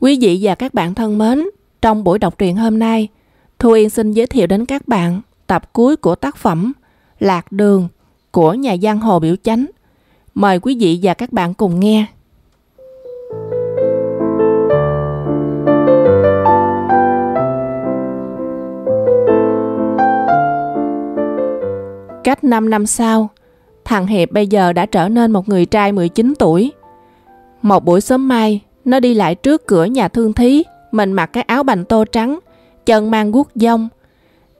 Quý vị và các bạn thân mến, trong buổi đọc truyện hôm nay, Thu Yên xin giới thiệu đến các bạn tập cuối của tác phẩm Lạc Đường của nhà văn Hồ Biểu Chánh. Mời quý vị và các bạn cùng nghe. Cách 5 năm sau, thằng Hiệp bây giờ đã trở nên một người trai 19 tuổi. Một buổi sớm mai, nó đi lại trước cửa nhà thương thí, mình mặc cái áo bành tô trắng, chân mang guốc dông.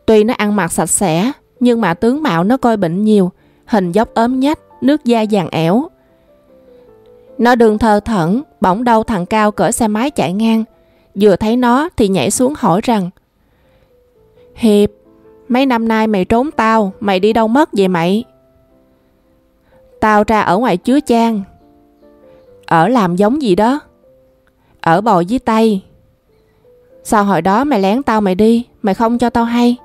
Tuy nó ăn mặc sạch sẽ, nhưng mà tướng mạo nó coi bệnh nhiều, hình dốc ốm nhách, nước da vàng ẻo. Nó đường thờ thẫn, bỗng đâu thằng Cao cởi xe máy chạy ngang. Vừa thấy nó thì nhảy xuống hỏi rằng Hiệp, mấy năm nay mày trốn tao, mày đi đâu mất vậy mày? Tao ra ở ngoài chứa trang. Ở làm giống gì đó? Ở bò với tay. Sao hồi đó mày lén tao mày đi, mày không cho tao hay?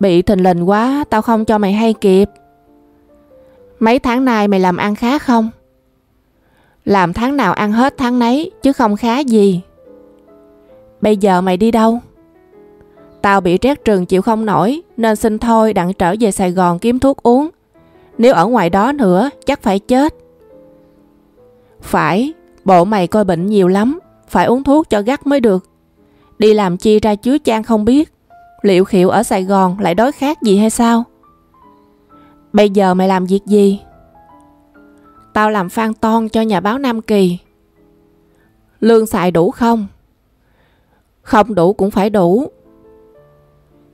Bị thình lình quá, tao không cho mày hay kịp. Mấy tháng nay mày làm ăn khá không? Làm tháng nào ăn hết tháng nấy, chứ không khá gì. Bây giờ mày đi đâu? Tao bị rét trường chịu không nổi, nên xin thôi đặng trở về Sài Gòn kiếm thuốc uống. Nếu ở ngoài đó nữa, chắc phải chết. Phải, bộ mày coi bệnh nhiều lắm, phải uống thuốc cho gắt mới được. Đi làm chi ra chứa trang không biết, liệu khiệu ở Sài Gòn lại đói khát gì hay sao? Bây giờ mày làm việc gì? Tao làm phan ton cho nhà báo Nam Kỳ. Lương xài đủ không? Không đủ cũng phải đủ.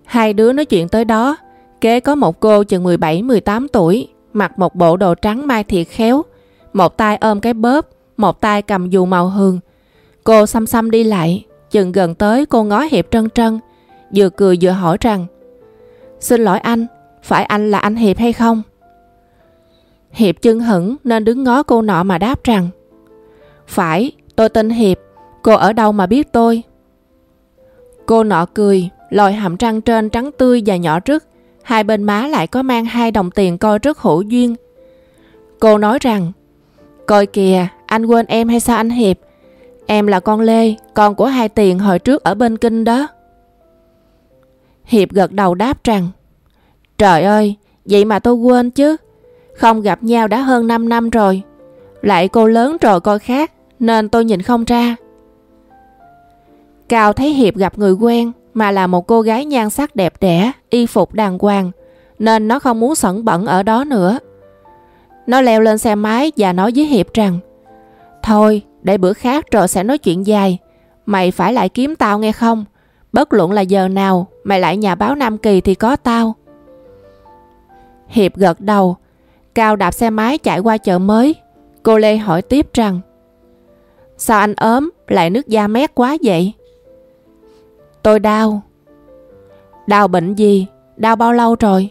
Hai đứa nói chuyện tới đó, kế có một cô chừng 17-18 tuổi, mặc một bộ đồ trắng mai thiệt khéo, một tay ôm cái bóp, một tay cầm dù màu hương. Cô xăm xăm đi lại, chừng gần tới cô ngó Hiệp trân trân, vừa cười vừa hỏi rằng Xin lỗi anh, phải anh là anh Hiệp hay không? Hiệp chân hững nên đứng ngó cô nọ mà đáp rằng Phải, tôi tên Hiệp, cô ở đâu mà biết tôi? Cô nọ cười, lòi hàm răng trên trắng tươi và nhỏ rứt, hai bên má lại có mang hai đồng tiền coi rất hữu duyên. Cô nói rằng Coi kìa, anh quên em hay sao anh Hiệp? Em là con Lê, con của hai tiền hồi trước ở bên Kinh đó. Hiệp gật đầu đáp rằng Trời ơi, vậy mà tôi quên chứ. Không gặp nhau đã hơn 5 năm rồi. Lại cô lớn rồi coi khác, nên tôi nhìn không ra. Cao thấy Hiệp gặp người quen, mà là một cô gái nhan sắc đẹp đẽ, y phục đàng hoàng, nên nó không muốn sẩn bẩn ở đó nữa. Nó leo lên xe máy và nói với Hiệp rằng Thôi, để bữa khác rồi sẽ nói chuyện dài. Mày phải lại kiếm tao nghe không? Bất luận là giờ nào, mày lại nhà báo Nam Kỳ thì có tao. Hiệp gật đầu. Cao đạp xe máy chạy qua chợ mới. Cô Lê hỏi tiếp rằng Sao anh ốm, lại nước da mét quá vậy? Tôi đau. Đau bệnh gì? Đau bao lâu rồi?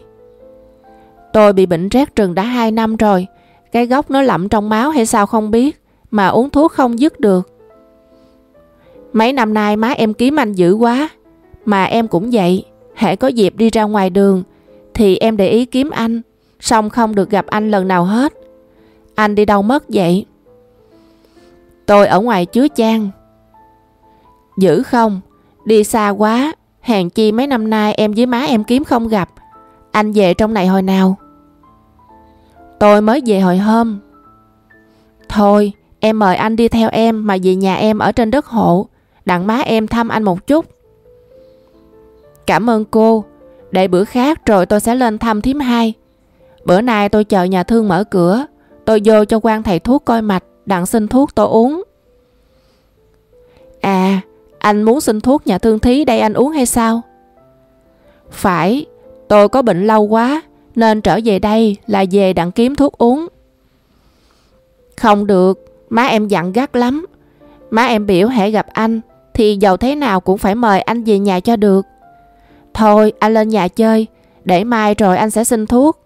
Tôi bị bệnh rét rừng đã 2 năm rồi. Cái gốc nó lậm trong máu hay sao không biết. Mà uống thuốc không dứt được. Mấy năm nay má em kiếm anh dữ quá. Mà em cũng vậy. hễ có dịp đi ra ngoài đường. Thì em để ý kiếm anh. Xong không được gặp anh lần nào hết. Anh đi đâu mất vậy? Tôi ở ngoài chứa trang. Dữ không? Đi xa quá. Hàng chi mấy năm nay em với má em kiếm không gặp. Anh về trong này hồi nào? Tôi mới về hồi hôm. Thôi, em mời anh đi theo em mà về nhà em ở trên đất hộ. Đặng má em thăm anh một chút. Cảm ơn cô. Để bữa khác rồi tôi sẽ lên thăm thím hai. Bữa nay tôi chờ nhà thương mở cửa. Tôi vô cho quan thầy thuốc coi mạch, đặng xin thuốc tôi uống. À, anh muốn xin thuốc nhà thương thí đây anh uống hay sao? Phải, tôi có bệnh lâu quá, nên trở về đây là về đặng kiếm thuốc uống. Không được, má em dặn gắt lắm. Má em biểu hãy gặp anh, thì dầu thế nào cũng phải mời anh về nhà cho được. Thôi, anh lên nhà chơi, để mai rồi anh sẽ xin thuốc.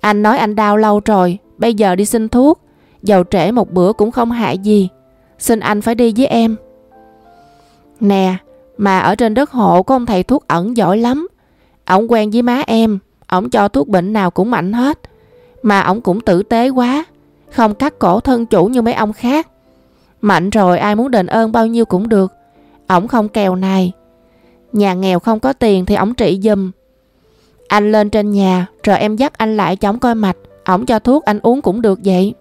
Anh nói anh đau lâu rồi, bây giờ đi xin thuốc, dầu trễ một bữa cũng không hại gì. Xin anh phải đi với em. Nè, mà ở trên đất hộ có ông thầy thuốc ẩn giỏi lắm. Ông quen với má em, ông cho thuốc bệnh nào cũng mạnh hết. Mà ông cũng tử tế quá, không cắt cổ thân chủ như mấy ông khác. Mạnh rồi ai muốn đền ơn bao nhiêu cũng được. Ổng không kèo này. Nhà nghèo không có tiền thì ổng trị giùm. Anh lên trên nhà, rồi em dắt anh lại chống coi mạch. Ổng cho thuốc anh uống cũng được vậy.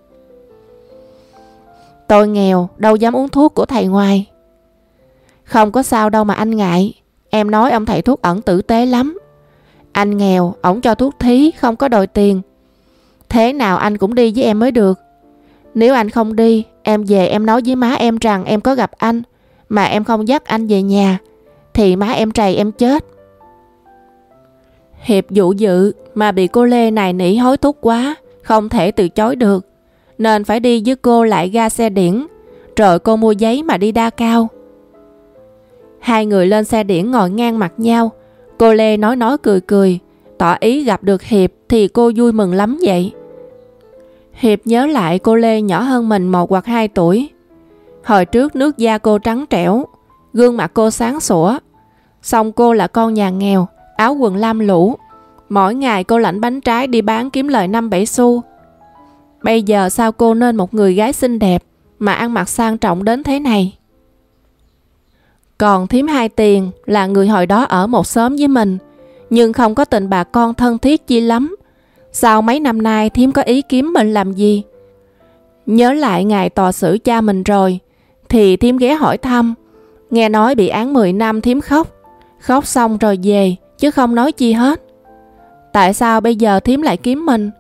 Tôi nghèo, đâu dám uống thuốc của thầy ngoài. Không có sao đâu mà anh ngại. Em nói ông thầy thuốc ẩn tử tế lắm. Anh nghèo, ổng cho thuốc thí, không có đòi tiền. Thế nào anh cũng đi với em mới được. Nếu anh không đi, em về em nói với má em rằng em có gặp anh, mà em không dắt anh về nhà, thì má em trầy em chết. Hiệp dụ dự mà bị cô Lê này nỉ hối thúc quá, không thể từ chối được, nên phải đi với cô lại ga xe điển, rồi cô mua giấy mà đi đa cao. Hai người lên xe điển ngồi ngang mặt nhau, cô Lê nói nói cười cười, tỏ ý gặp được Hiệp thì cô vui mừng lắm vậy. Hiệp nhớ lại cô Lê nhỏ hơn mình một hoặc hai tuổi. Hồi trước nước da cô trắng trẻo, gương mặt cô sáng sủa. Xong cô là con nhà nghèo, áo quần lam lũ. Mỗi ngày cô lãnh bánh trái đi bán kiếm lời 5-7 xu. Bây giờ sao cô nên một người gái xinh đẹp mà ăn mặc sang trọng đến thế này? Còn thím hai tiền là người hồi đó ở một xóm với mình, nhưng không có tình bà con thân thiết chi lắm. Sao mấy năm nay thím có ý kiếm mình làm gì? Nhớ lại ngày tòa xử cha mình rồi, thì thím ghé hỏi thăm. Nghe nói bị án 10 năm thím khóc. Khóc xong rồi về, chứ không nói chi hết. Tại sao bây giờ thím lại kiếm mình?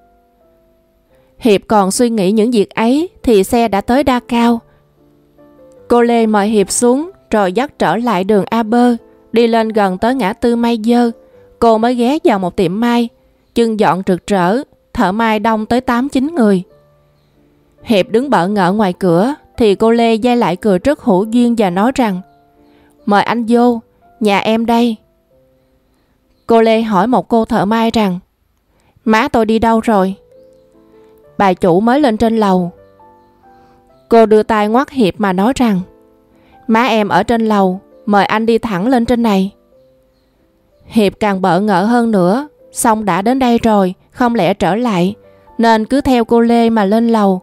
Hiệp còn suy nghĩ những việc ấy thì xe đã tới đa cao. Cô Lê mời Hiệp xuống rồi dắt trở lại đường A Bơ, đi lên gần tới ngã tư Mai Dơ. Cô mới ghé vào một tiệm mai, chân dọn trực rỡ, thợ mai đông tới 8-9 người. Hiệp đứng bỡ ngỡ ngoài cửa, thì cô Lê dây lại cười rất hữu duyên và nói rằng Mời anh vô, nhà em đây. Cô Lê hỏi một cô thợ mai rằng Má tôi đi đâu rồi? Bà chủ mới lên trên lầu. Cô đưa tay ngoắt Hiệp mà nói rằng Má em ở trên lầu, mời anh đi thẳng lên trên này. Hiệp càng bỡ ngỡ hơn nữa, xong đã đến đây rồi, không lẽ trở lại, nên cứ theo cô Lê mà lên lầu.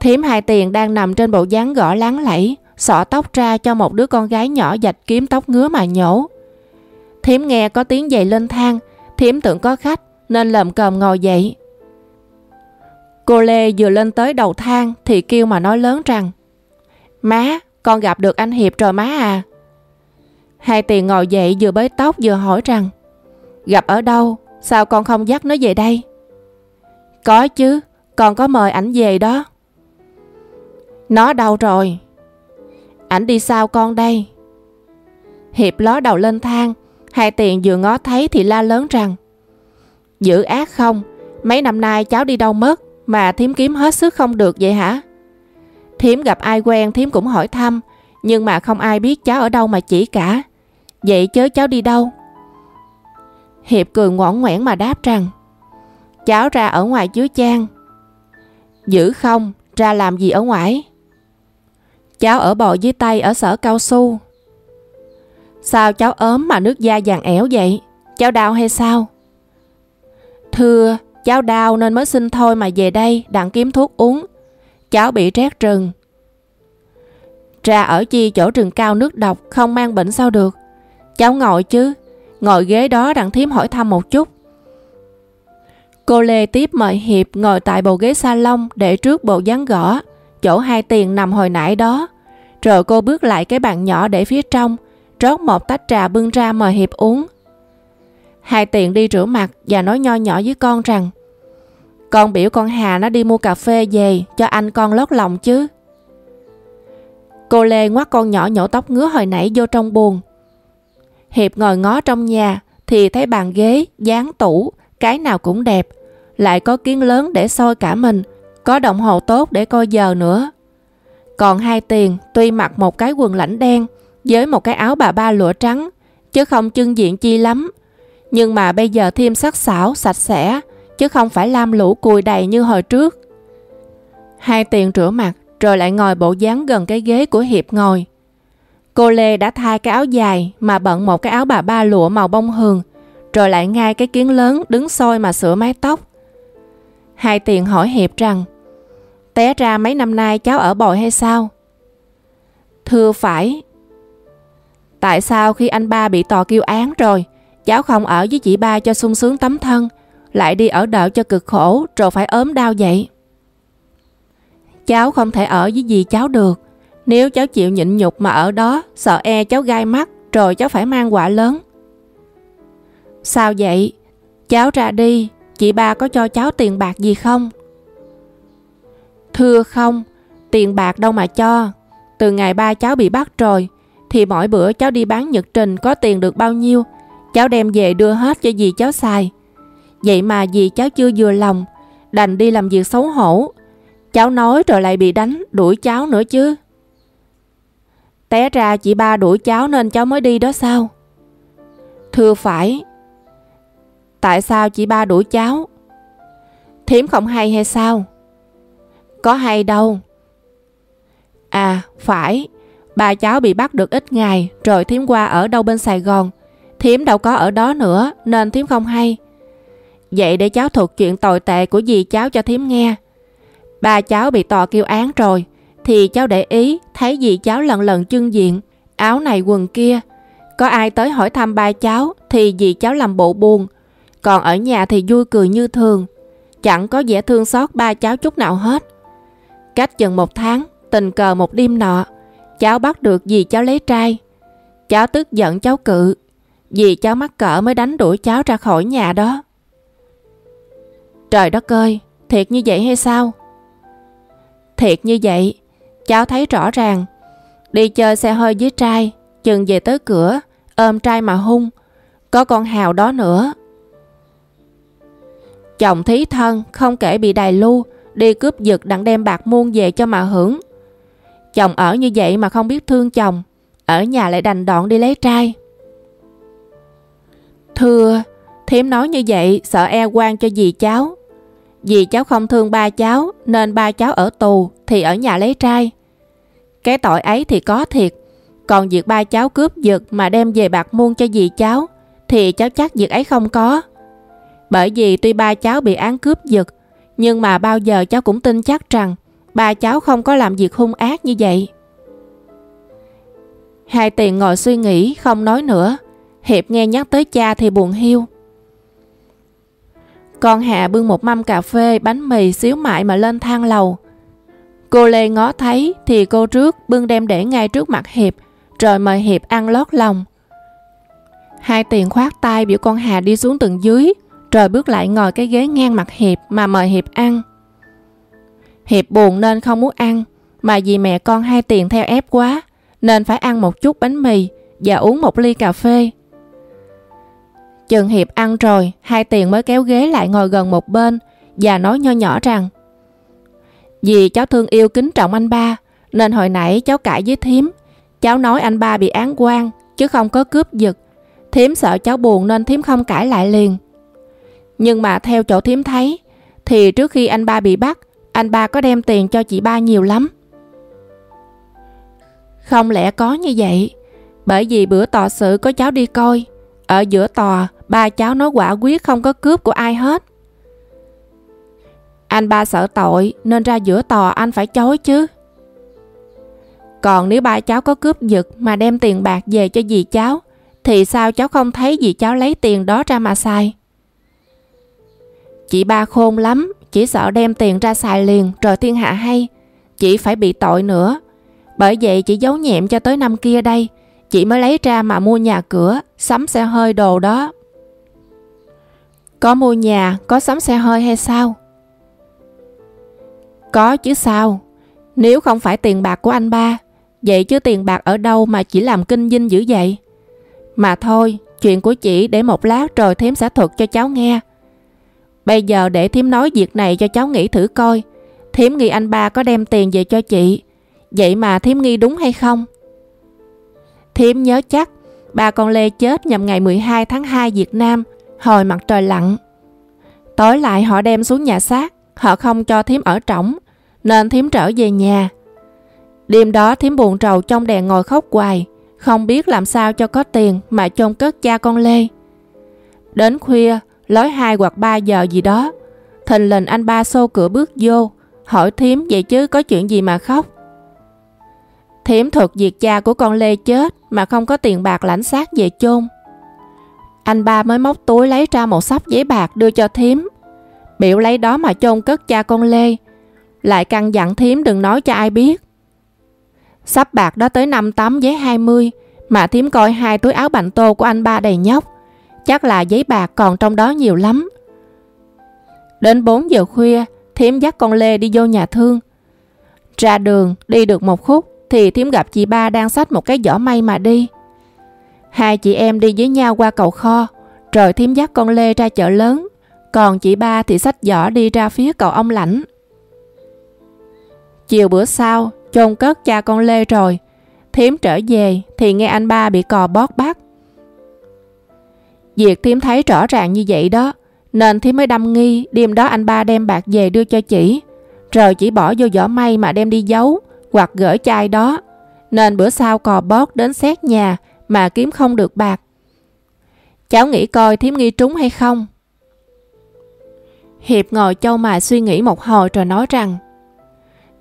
Thiếm hai tiền đang nằm trên bộ dáng gõ láng lẫy, xỏ tóc ra cho một đứa con gái nhỏ dạch kiếm tóc ngứa mà nhổ. Thiếm nghe có tiếng giày lên thang, thiếm tưởng có khách nên lầm cồm ngồi dậy. Cô Lê vừa lên tới đầu thang thì kêu mà nói lớn rằng Má, con gặp được anh Hiệp rồi má à. Hai tiền ngồi dậy vừa bới tóc vừa hỏi rằng Gặp ở đâu? Sao con không dắt nó về đây? Có chứ, con có mời ảnh về đó. Nó đâu rồi? Ảnh đi sao con đây? Hiệp ló đầu lên thang, hai tiền vừa ngó thấy thì la lớn rằng Giữ ác không? Mấy năm nay cháu đi đâu mất mà thím kiếm hết sức không được vậy hả? Thím gặp ai quen thím cũng hỏi thăm, nhưng mà không ai biết cháu ở đâu mà chỉ cả. Vậy chớ cháu đi đâu? Hiệp cười ngoãn ngoẻn mà đáp rằng Cháu ra ở ngoài chứa Trang, Giữ không, ra làm gì ở ngoài? Cháu ở bò dưới tay ở sở cao su. Sao cháu ốm mà nước da vàng ẻo vậy? Cháu đau hay sao? Thưa, cháu đau nên mới xin thôi mà về đây đặng kiếm thuốc uống. Cháu bị rét rừng. Ra ở chi chỗ rừng cao nước độc không mang bệnh sao được? Cháu ngồi chứ, ngồi ghế đó đặng thím hỏi thăm một chút. Cô Lê tiếp mời Hiệp ngồi tại bộ ghế salon để trước bộ gián gõ, chỗ hai tiền nằm hồi nãy đó. Rồi cô bước lại cái bàn nhỏ để phía trong, rót một tách trà bưng ra mời Hiệp uống. Hai tiền đi rửa mặt và nói nho nhỏ với con rằng Con biểu con Hà nó đi mua cà phê về cho anh con lót lòng chứ. Cô Lê ngoắt con nhỏ nhổ tóc ngứa hồi nãy vô trong buồn. Hiệp ngồi ngó trong nhà thì thấy bàn ghế, dáng tủ, cái nào cũng đẹp. Lại có kiến lớn để soi cả mình, có đồng hồ tốt để coi giờ nữa. Còn hai tiền tuy mặc một cái quần lãnh đen với một cái áo bà ba lụa trắng, chứ không trưng diện chi lắm. Nhưng mà bây giờ thêm sắc sảo, sạch sẽ, chứ không phải lam lũ cùi đầy như hồi trước. Hai tiền rửa mặt, rồi lại ngồi bộ dáng gần cái ghế của Hiệp ngồi. Cô Lê đã thay cái áo dài mà bận một cái áo bà ba lụa màu bông hường, rồi lại ngay cái kiến lớn đứng soi mà sửa mái tóc. Hai tiền hỏi Hiệp rằng, Té ra mấy năm nay cháu ở bồi hay sao? Thưa phải. Tại sao khi anh ba bị tòa kêu án rồi, cháu không ở với chị ba cho sung sướng tấm thân, lại đi ở đỡ cho cực khổ rồi phải ốm đau vậy? Cháu không thể ở với dì cháu được. Nếu cháu chịu nhịn nhục mà ở đó, sợ e cháu gai mắt, rồi cháu phải mang quả lớn. Sao vậy? Cháu ra đi, chị ba có cho cháu tiền bạc gì không? Thưa không, tiền bạc đâu mà cho. Từ ngày ba cháu bị bắt rồi, thì mỗi bữa cháu đi bán nhật trình có tiền được bao nhiêu, cháu đem về đưa hết cho dì cháu xài. Vậy mà dì cháu chưa vừa lòng, đành đi làm việc xấu hổ. Cháu nói rồi lại bị đánh, đuổi cháu nữa chứ. Té ra chị ba đuổi cháu nên cháu mới đi đó sao? Thưa phải. Tại sao chị ba đuổi cháu? Thiếm không hay hay sao? Có hay đâu. À, phải. Bà cháu bị bắt được ít ngày rồi thiếm qua ở đâu bên Sài Gòn. Thiếm đâu có ở đó nữa nên thiếm không hay. Vậy để cháu thuật chuyện tồi tệ của dì cháu cho thiếm nghe. Bà cháu bị tòa kêu án rồi thì cháu để ý thấy dì cháu lần lần trưng diện, áo này quần kia. Có ai tới hỏi thăm ba cháu thì dì cháu làm bộ buồn, còn ở nhà thì vui cười như thường. Chẳng có vẻ thương xót ba cháu chút nào hết. Cách chừng một tháng, tình cờ một đêm nọ, cháu bắt được dì cháu lấy trai. Cháu tức giận cháu cự, dì cháu mắc cỡ mới đánh đuổi cháu ra khỏi nhà đó. Trời đất ơi, thiệt như vậy hay sao? Thiệt như vậy, cháu thấy rõ ràng. Đi chơi xe hơi với trai, chừng về tới cửa, ôm trai mà hung. Có con hào đó nữa. Chồng thí thân, không kể bị đài lưu, đi cướp giật đặng đem bạc muôn về cho mà hưởng. Chồng ở như vậy mà không biết thương chồng, ở nhà lại đành đoạn đi lấy trai. Thưa, thím nói như vậy sợ e quan cho dì cháu vì cháu không thương ba cháu, nên ba cháu ở tù thì ở nhà lấy trai. Cái tội ấy thì có thiệt. Còn việc ba cháu cướp giật mà đem về bạc muôn cho dì cháu thì cháu chắc việc ấy không có. Bởi vì tuy ba cháu bị án cướp giật, nhưng mà bao giờ cháu cũng tin chắc rằng ba cháu không có làm việc hung ác như vậy. Hai tiền ngồi suy nghĩ, không nói nữa. Hiệp nghe nhắc tới cha thì buồn hiu. Con Hạ bưng một mâm cà phê, bánh mì, xíu mại mà lên thang lầu. Cô Lê ngó thấy thì cô trước bưng đem để ngay trước mặt Hiệp, rồi mời Hiệp ăn lót lòng. Hai tiền khoát tay biểu con Hà đi xuống tầng dưới, rồi bước lại ngồi cái ghế ngang mặt Hiệp mà mời Hiệp ăn. Hiệp buồn nên không muốn ăn, mà vì mẹ con hai tiền theo ép quá, nên phải ăn một chút bánh mì và uống một ly cà phê. Chừng Hiệp ăn rồi, hai tiền mới kéo ghế lại ngồi gần một bên và nói nho nhỏ rằng Vì cháu thương yêu kính trọng anh ba, nên hồi nãy cháu cãi với thím. Cháu nói anh ba bị án quan, chứ không có cướp giật. Thím sợ cháu buồn nên thím không cãi lại liền. Nhưng mà theo chỗ thím thấy, thì trước khi anh ba bị bắt, anh ba có đem tiền cho chị ba nhiều lắm. Không lẽ có như vậy? Bởi vì bữa tòa sự có cháu đi coi, ở giữa tòa, ba cháu nói quả quyết không có cướp của ai hết. Anh ba sợ tội nên ra giữa tòa anh phải chối chứ. Còn nếu ba cháu có cướp giật mà đem tiền bạc về cho dì cháu, thì sao cháu không thấy dì cháu lấy tiền đó ra mà xài? Chị ba khôn lắm, chỉ sợ đem tiền ra xài liền rồi thiên hạ hay. Chị phải bị tội nữa. Bởi vậy chị giấu nhẹm cho tới năm kia đây, chị mới lấy ra mà mua nhà cửa, sắm xe hơi đồ đó. Có mua nhà, có sắm xe hơi hay sao? Có chứ sao? Nếu không phải tiền bạc của anh ba, vậy chứ tiền bạc ở đâu mà chỉ làm kinh dinh dữ vậy? Mà thôi, chuyện của chị để một lát rồi thím sẽ thuật cho cháu nghe. Bây giờ để thím nói việc này cho cháu nghĩ thử coi. Thím nghi anh ba có đem tiền về cho chị. Vậy mà thím nghi đúng hay không? Thím nhớ chắc, ba con Lê chết nhằm ngày 12 tháng 2 Việt Nam, hồi mặt trời lặn. Tối lại họ đem xuống nhà xác, họ không cho thím ở trỏng, nên thím trở về nhà. Đêm đó thím buồn trầu trong đèn ngồi khóc hoài, không biết làm sao cho có tiền mà chôn cất cha con Lê. Đến khuya, lối 2 hoặc 3 giờ gì đó, thình lình anh ba xô cửa bước vô, hỏi thím vậy chứ có chuyện gì mà khóc. Thiểm thuật việc cha của con Lê chết mà không có tiền bạc lãnh xác về chôn. Anh ba mới móc túi lấy ra một sắp giấy bạc đưa cho thím. Biểu lấy đó mà chôn cất cha con Lê. Lại căn dặn thím đừng nói cho ai biết. Sắp bạc đó tới 5 tấm giấy 20 mà thím coi hai túi áo bạnh tô của anh ba đầy nhóc. Chắc là giấy bạc còn trong đó nhiều lắm. Đến 4 giờ khuya, thím dắt con Lê đi vô nhà thương. Ra đường, đi được một khúc thì thím gặp chị ba đang xách một cái giỏ may mà đi. Hai chị em đi với nhau qua cầu kho, rồi thím dắt con Lê ra chợ lớn, còn chị ba thì xách giỏ đi ra phía cầu ông lãnh. Chiều bữa sau, chôn cất cha con Lê rồi, thím trở về thì nghe anh ba bị cò bót bắt. Việc thím thấy rõ ràng như vậy đó, nên thím mới đâm nghi đêm đó anh ba đem bạc về đưa cho chị, rồi chỉ bỏ vô giỏ may mà đem đi giấu hoặc gửi chai đó. Nên bữa sau cò bót đến xét nhà mà kiếm không được bạc. Cháu nghĩ coi thiếm nghi trúng hay không? Hiệp ngồi châu mài suy nghĩ một hồi rồi nói rằng,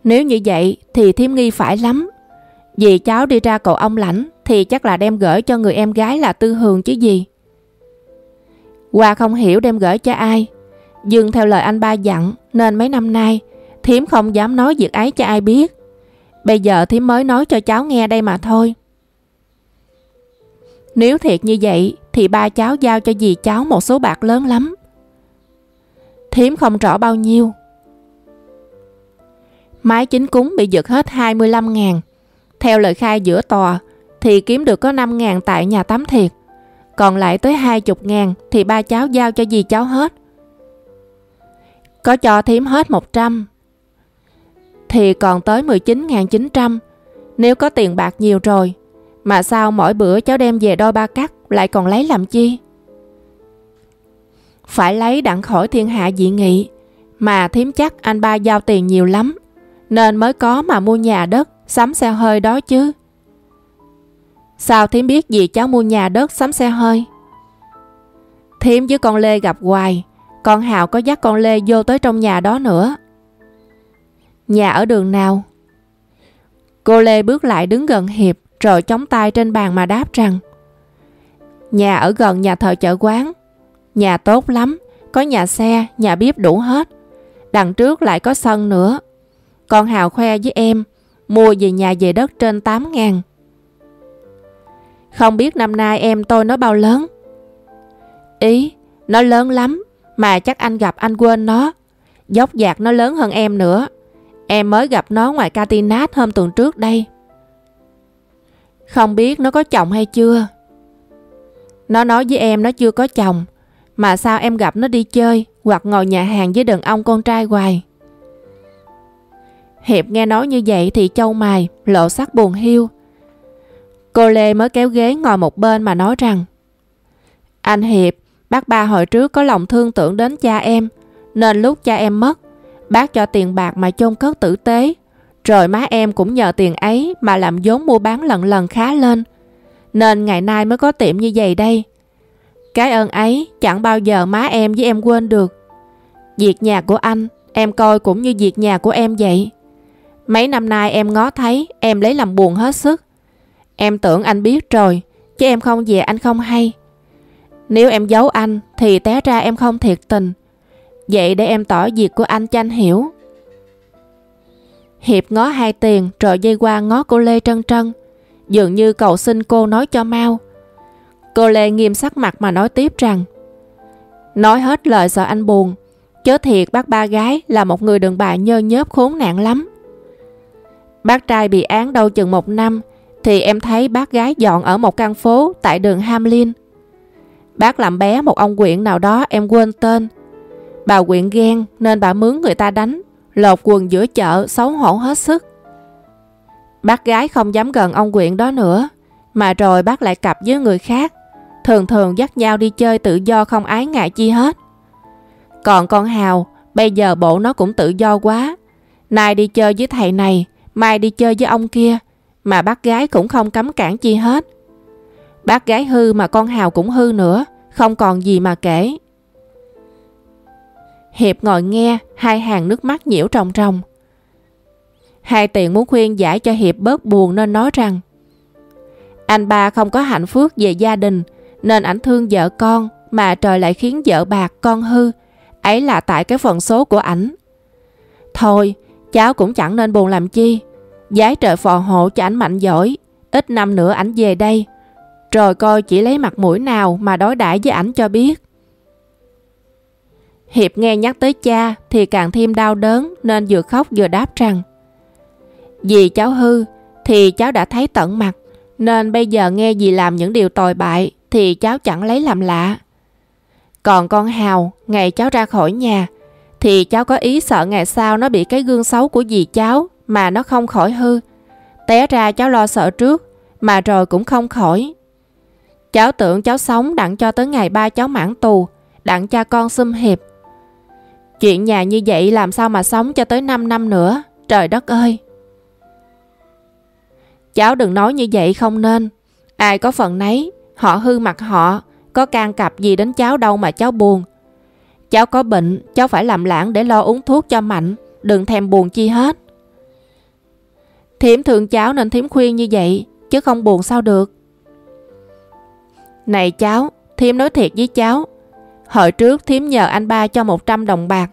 Nếu như vậy thì thiếm nghi phải lắm. Vì cháu đi ra cầu ông lãnh thì chắc là đem gửi cho người em gái là Tư Hường chứ gì. Hoa không hiểu đem gửi cho ai. dừng theo lời anh ba dặn nên mấy năm nay thiếm không dám nói việc ấy cho ai biết. Bây giờ thiếm mới nói cho cháu nghe đây mà thôi. Nếu thiệt như vậy, thì ba cháu giao cho dì cháu một số bạc lớn lắm. Thiếm không rõ bao nhiêu. Mái chính cúng bị giật hết 25 ngàn. Theo lời khai giữa tòa, thì kiếm được có 5 ngàn tại nhà tắm thiệt. Còn lại tới 20 ngàn thì ba cháu giao cho dì cháu hết. Có cho thiếm hết 100 thì còn tới 19.900 nếu có tiền bạc nhiều rồi. Mà sao mỗi bữa cháu đem về đôi ba cắt lại còn lấy làm chi? Phải lấy đặng khỏi thiên hạ dị nghị mà thím chắc anh ba giao tiền nhiều lắm nên mới có mà mua nhà đất sắm xe hơi đó chứ. Sao thím biết gì cháu mua nhà đất sắm xe hơi? Thím với con Lê gặp hoài, con Hào có dắt con Lê vô tới trong nhà đó nữa. Nhà ở đường nào? Cô Lê bước lại đứng gần Hiệp rồi chống tay trên bàn mà đáp rằng Nhà ở gần nhà thờ chợ quán. Nhà tốt lắm, có nhà xe, nhà bếp đủ hết. Đằng trước lại có sân nữa. Con Hào khoe với em, mua về nhà về đất trên 8 ngàn. Không biết năm nay em tôi nó bao lớn? Ý, nó lớn lắm, mà chắc anh gặp anh quên nó. Dốc dạc nó lớn hơn em nữa. Em mới gặp nó ngoài Catinat hôm tuần trước đây. Không biết nó có chồng hay chưa? Nó nói với em nó chưa có chồng. Mà sao em gặp nó đi chơi hoặc ngồi nhà hàng với đàn ông con trai hoài? Hiệp nghe nói như vậy thì châu mày lộ sắc buồn hiu. Cô Lê mới kéo ghế ngồi một bên mà nói rằng Anh Hiệp, bác ba hồi trước có lòng thương tưởng đến cha em, nên lúc cha em mất, bác cho tiền bạc mà chôn cất tử tế. Rồi má em cũng nhờ tiền ấy mà làm vốn mua bán lần lần khá lên. Nên ngày nay mới có tiệm như vậy đây. Cái ơn ấy chẳng bao giờ má em với em quên được. Việc nhà của anh, em coi cũng như việc nhà của em vậy. Mấy năm nay em ngó thấy, em lấy làm buồn hết sức. Em tưởng anh biết rồi, chứ em không về anh không hay. Nếu em giấu anh thì té ra em không thiệt tình. Vậy để em tỏ việc của anh cho anh hiểu. Hiệp ngó hai tiền rồi dây qua ngó cô Lê trân trân. Dường như cầu xin cô nói cho mau. Cô Lê nghiêm sắc mặt mà nói tiếp rằng Nói hết lời sợ anh buồn. Chớ thiệt bác ba gái là một người đàn bà nhơ nhớp khốn nạn lắm. Bác trai bị án đâu chừng một năm thì em thấy bác gái dọn ở một căn phố tại đường Hamlin. Bác làm bé một ông quyện nào đó em quên tên Bà quyện ghen nên bà mướn người ta đánh, lột quần giữa chợ xấu hổ hết sức. Bác gái không dám gần ông quyện đó nữa, mà rồi bác lại cặp với người khác, thường thường dắt nhau đi chơi tự do không ái ngại chi hết. Còn con Hào, bây giờ bộ nó cũng tự do quá. Nay đi chơi với thầy này, mai đi chơi với ông kia, mà bác gái cũng không cấm cản chi hết. Bác gái hư mà con Hào cũng hư nữa, không còn gì mà kể. Hiệp ngồi nghe, hai hàng nước mắt nhiễu trong trong. Hai tiền muốn khuyên giải cho Hiệp bớt buồn nên nói rằng Anh ba không có hạnh phúc về gia đình nên ảnh thương vợ con mà trời lại khiến vợ bạc con hư. Ấy là tại cái phần số của ảnh. Thôi, cháu cũng chẳng nên buồn làm chi. Giái trời phò hộ cho ảnh mạnh giỏi. Ít năm nữa ảnh về đây. Rồi coi chỉ lấy mặt mũi nào mà đối đãi với ảnh cho biết. Hiệp nghe nhắc tới cha thì càng thêm đau đớn nên vừa khóc vừa đáp rằng Vì cháu hư thì cháu đã thấy tận mặt nên bây giờ nghe dì làm những điều tồi bại thì cháu chẳng lấy làm lạ. Còn con Hào, ngày cháu ra khỏi nhà thì cháu có ý sợ ngày sau nó bị cái gương xấu của dì cháu mà nó không khỏi hư. Té ra cháu lo sợ trước mà rồi cũng không khỏi. Cháu tưởng cháu sống đặng cho tới ngày ba cháu mãn tù, đặng cha con xâm hiệp Chuyện nhà như vậy làm sao mà sống cho tới 5 năm nữa, trời đất ơi. Cháu đừng nói như vậy không nên, ai có phần nấy, họ hư mặt họ, có can cặp gì đến cháu đâu mà cháu buồn. Cháu có bệnh, cháu phải làm lãng để lo uống thuốc cho mạnh, đừng thèm buồn chi hết. Thiểm thương cháu nên thiểm khuyên như vậy, chứ không buồn sao được. Này cháu, Thiểm nói thiệt với cháu, Hồi trước Thiếm nhờ anh ba cho 100 đồng bạc.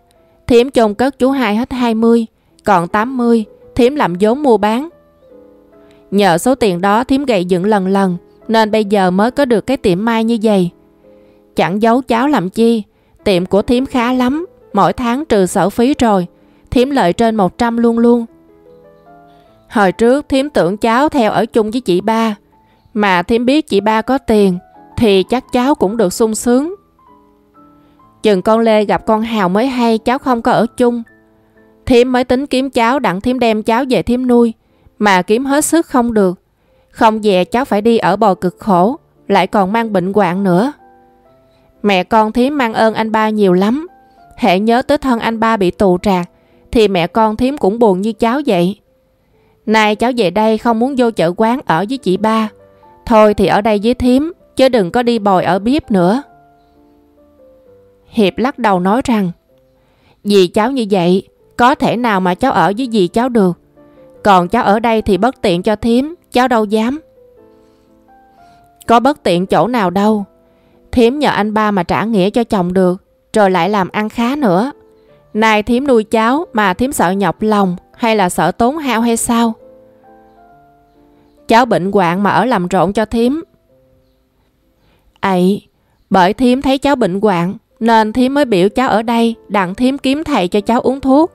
Thiếm chôn cất chú hai hết 20, còn 80, Thiếm làm vốn mua bán. Nhờ số tiền đó Thiếm gầy dựng lần lần, nên bây giờ mới có được cái tiệm mai như vậy. Chẳng giấu cháu làm chi, tiệm của Thiếm khá lắm, mỗi tháng trừ sở phí rồi, Thiếm lợi trên 100 luôn luôn. Hồi trước Thiếm tưởng cháu theo ở chung với chị ba, mà Thiếm biết chị ba có tiền, thì chắc cháu cũng được sung sướng. Chừng con Lê gặp con Hào mới hay cháu không có ở chung. Thiếm mới tính kiếm cháu đặng Thiếm đem cháu về Thiếm nuôi, mà kiếm hết sức không được. Không về cháu phải đi ở bò cực khổ, lại còn mang bệnh hoạn nữa. Mẹ con Thiếm mang ơn anh ba nhiều lắm. Hệ nhớ tới thân anh ba bị tù trạc, thì mẹ con Thiếm cũng buồn như cháu vậy. Nay cháu về đây không muốn vô chợ quán ở với chị ba. Thôi thì ở đây với Thiếm, chứ đừng có đi bồi ở bếp nữa. Hiệp lắc đầu nói rằng Dì cháu như vậy Có thể nào mà cháu ở với dì cháu được? Còn cháu ở đây thì bất tiện cho Thím, Cháu đâu dám. Có bất tiện chỗ nào đâu. Thím nhờ anh ba mà trả nghĩa cho chồng được Rồi lại làm ăn khá nữa. Này Thím nuôi cháu Mà Thím sợ nhọc lòng Hay là sợ tốn hao hay sao? Cháu bệnh hoạn mà ở làm rộn cho Thím. ấy bởi Thím thấy cháu bệnh hoạn nên thím mới biểu cháu ở đây đặng thím kiếm thầy cho cháu uống thuốc.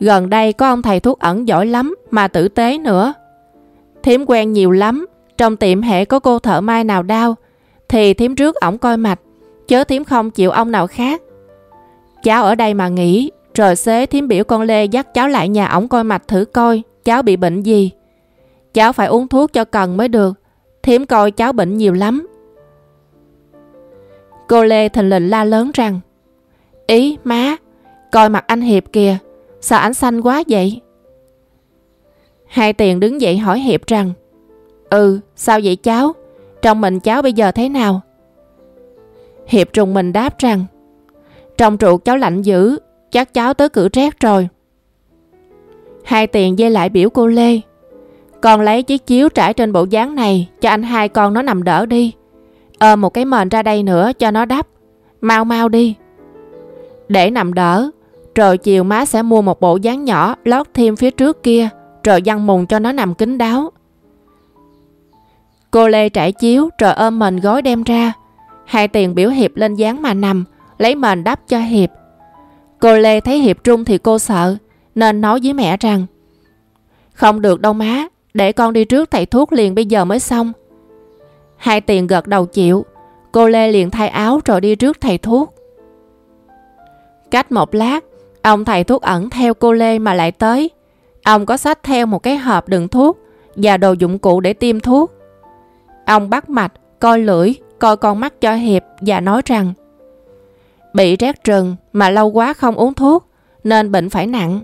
Gần đây có ông thầy thuốc ẩn giỏi lắm mà tử tế nữa. Thím quen nhiều lắm, trong tiệm hệ có cô thợ mai nào đau thì thím trước ổng coi mạch, chớ thím không chịu ông nào khác. Cháu ở đây mà nghỉ, rồi xế thím biểu con Lê dắt cháu lại nhà ổng coi mạch thử coi cháu bị bệnh gì. Cháu phải uống thuốc cho cần mới được, thím coi cháu bệnh nhiều lắm, Cô Lê thình lình la lớn rằng, Ý, má, Coi mặt anh Hiệp kìa, Sao anh xanh quá vậy? Hai tiền đứng dậy hỏi Hiệp rằng Ừ sao vậy cháu? Trong mình cháu bây giờ thế nào? Hiệp trùng mình đáp rằng, Trong ruột cháu lạnh dữ, Chắc cháu tới cử rét rồi. Hai tiền dây lại biểu cô Lê, Con lấy chiếc chiếu trải trên bộ dáng này Cho anh hai con nó nằm đỡ đi Ờ một cái mền ra đây nữa cho nó đắp. Mau mau đi. Để nằm đỡ. Rồi chiều má sẽ mua một bộ dáng nhỏ lót thêm phía trước kia. Rồi văng mùng cho nó nằm kín đáo. Cô Lê trải chiếu rồi ôm mền gối đem ra. Hai tiền biểu Hiệp lên dáng mà nằm. Lấy mền đắp cho Hiệp. Cô Lê thấy Hiệp trung thì cô sợ. Nên nói với mẹ rằng, Không được đâu má. Để con đi trước thầy thuốc liền bây giờ mới xong. Hai tiền gật đầu chịu. Cô Lê liền thay áo rồi đi trước thầy thuốc. Cách một lát, ông thầy thuốc ẩn theo cô Lê mà lại tới. Ông có sách theo một cái hộp đựng thuốc và đồ dụng cụ để tiêm thuốc. Ông bắt mạch, coi lưỡi, coi con mắt cho Hiệp và nói rằng Bị rét rừng mà lâu quá không uống thuốc nên bệnh phải nặng.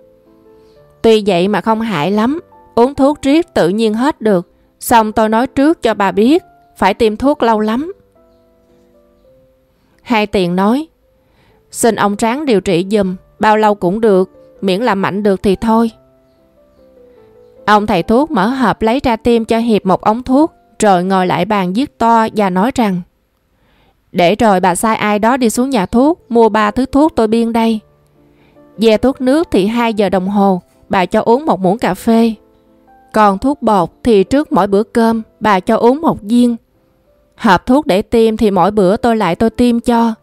Tuy vậy mà không hại lắm, uống thuốc riết tự nhiên hết được. Xong tôi nói trước cho bà biết phải tiêm thuốc lâu lắm. Hai tiền nói, xin ông Tráng điều trị dùm, bao lâu cũng được, miễn là mạnh được thì thôi. Ông thầy thuốc mở hộp lấy ra tiêm cho Hiệp một ống thuốc, rồi ngồi lại bàn viết to và nói rằng Để rồi bà sai ai đó đi xuống nhà thuốc, mua ba thứ thuốc tôi biên đây. Về thuốc nước thì 2 giờ đồng hồ, bà cho uống một muỗng cà phê. Còn thuốc bột thì trước mỗi bữa cơm, bà cho uống một viên. Hộp thuốc để tiêm thì mỗi bữa tôi lại tôi tiêm cho.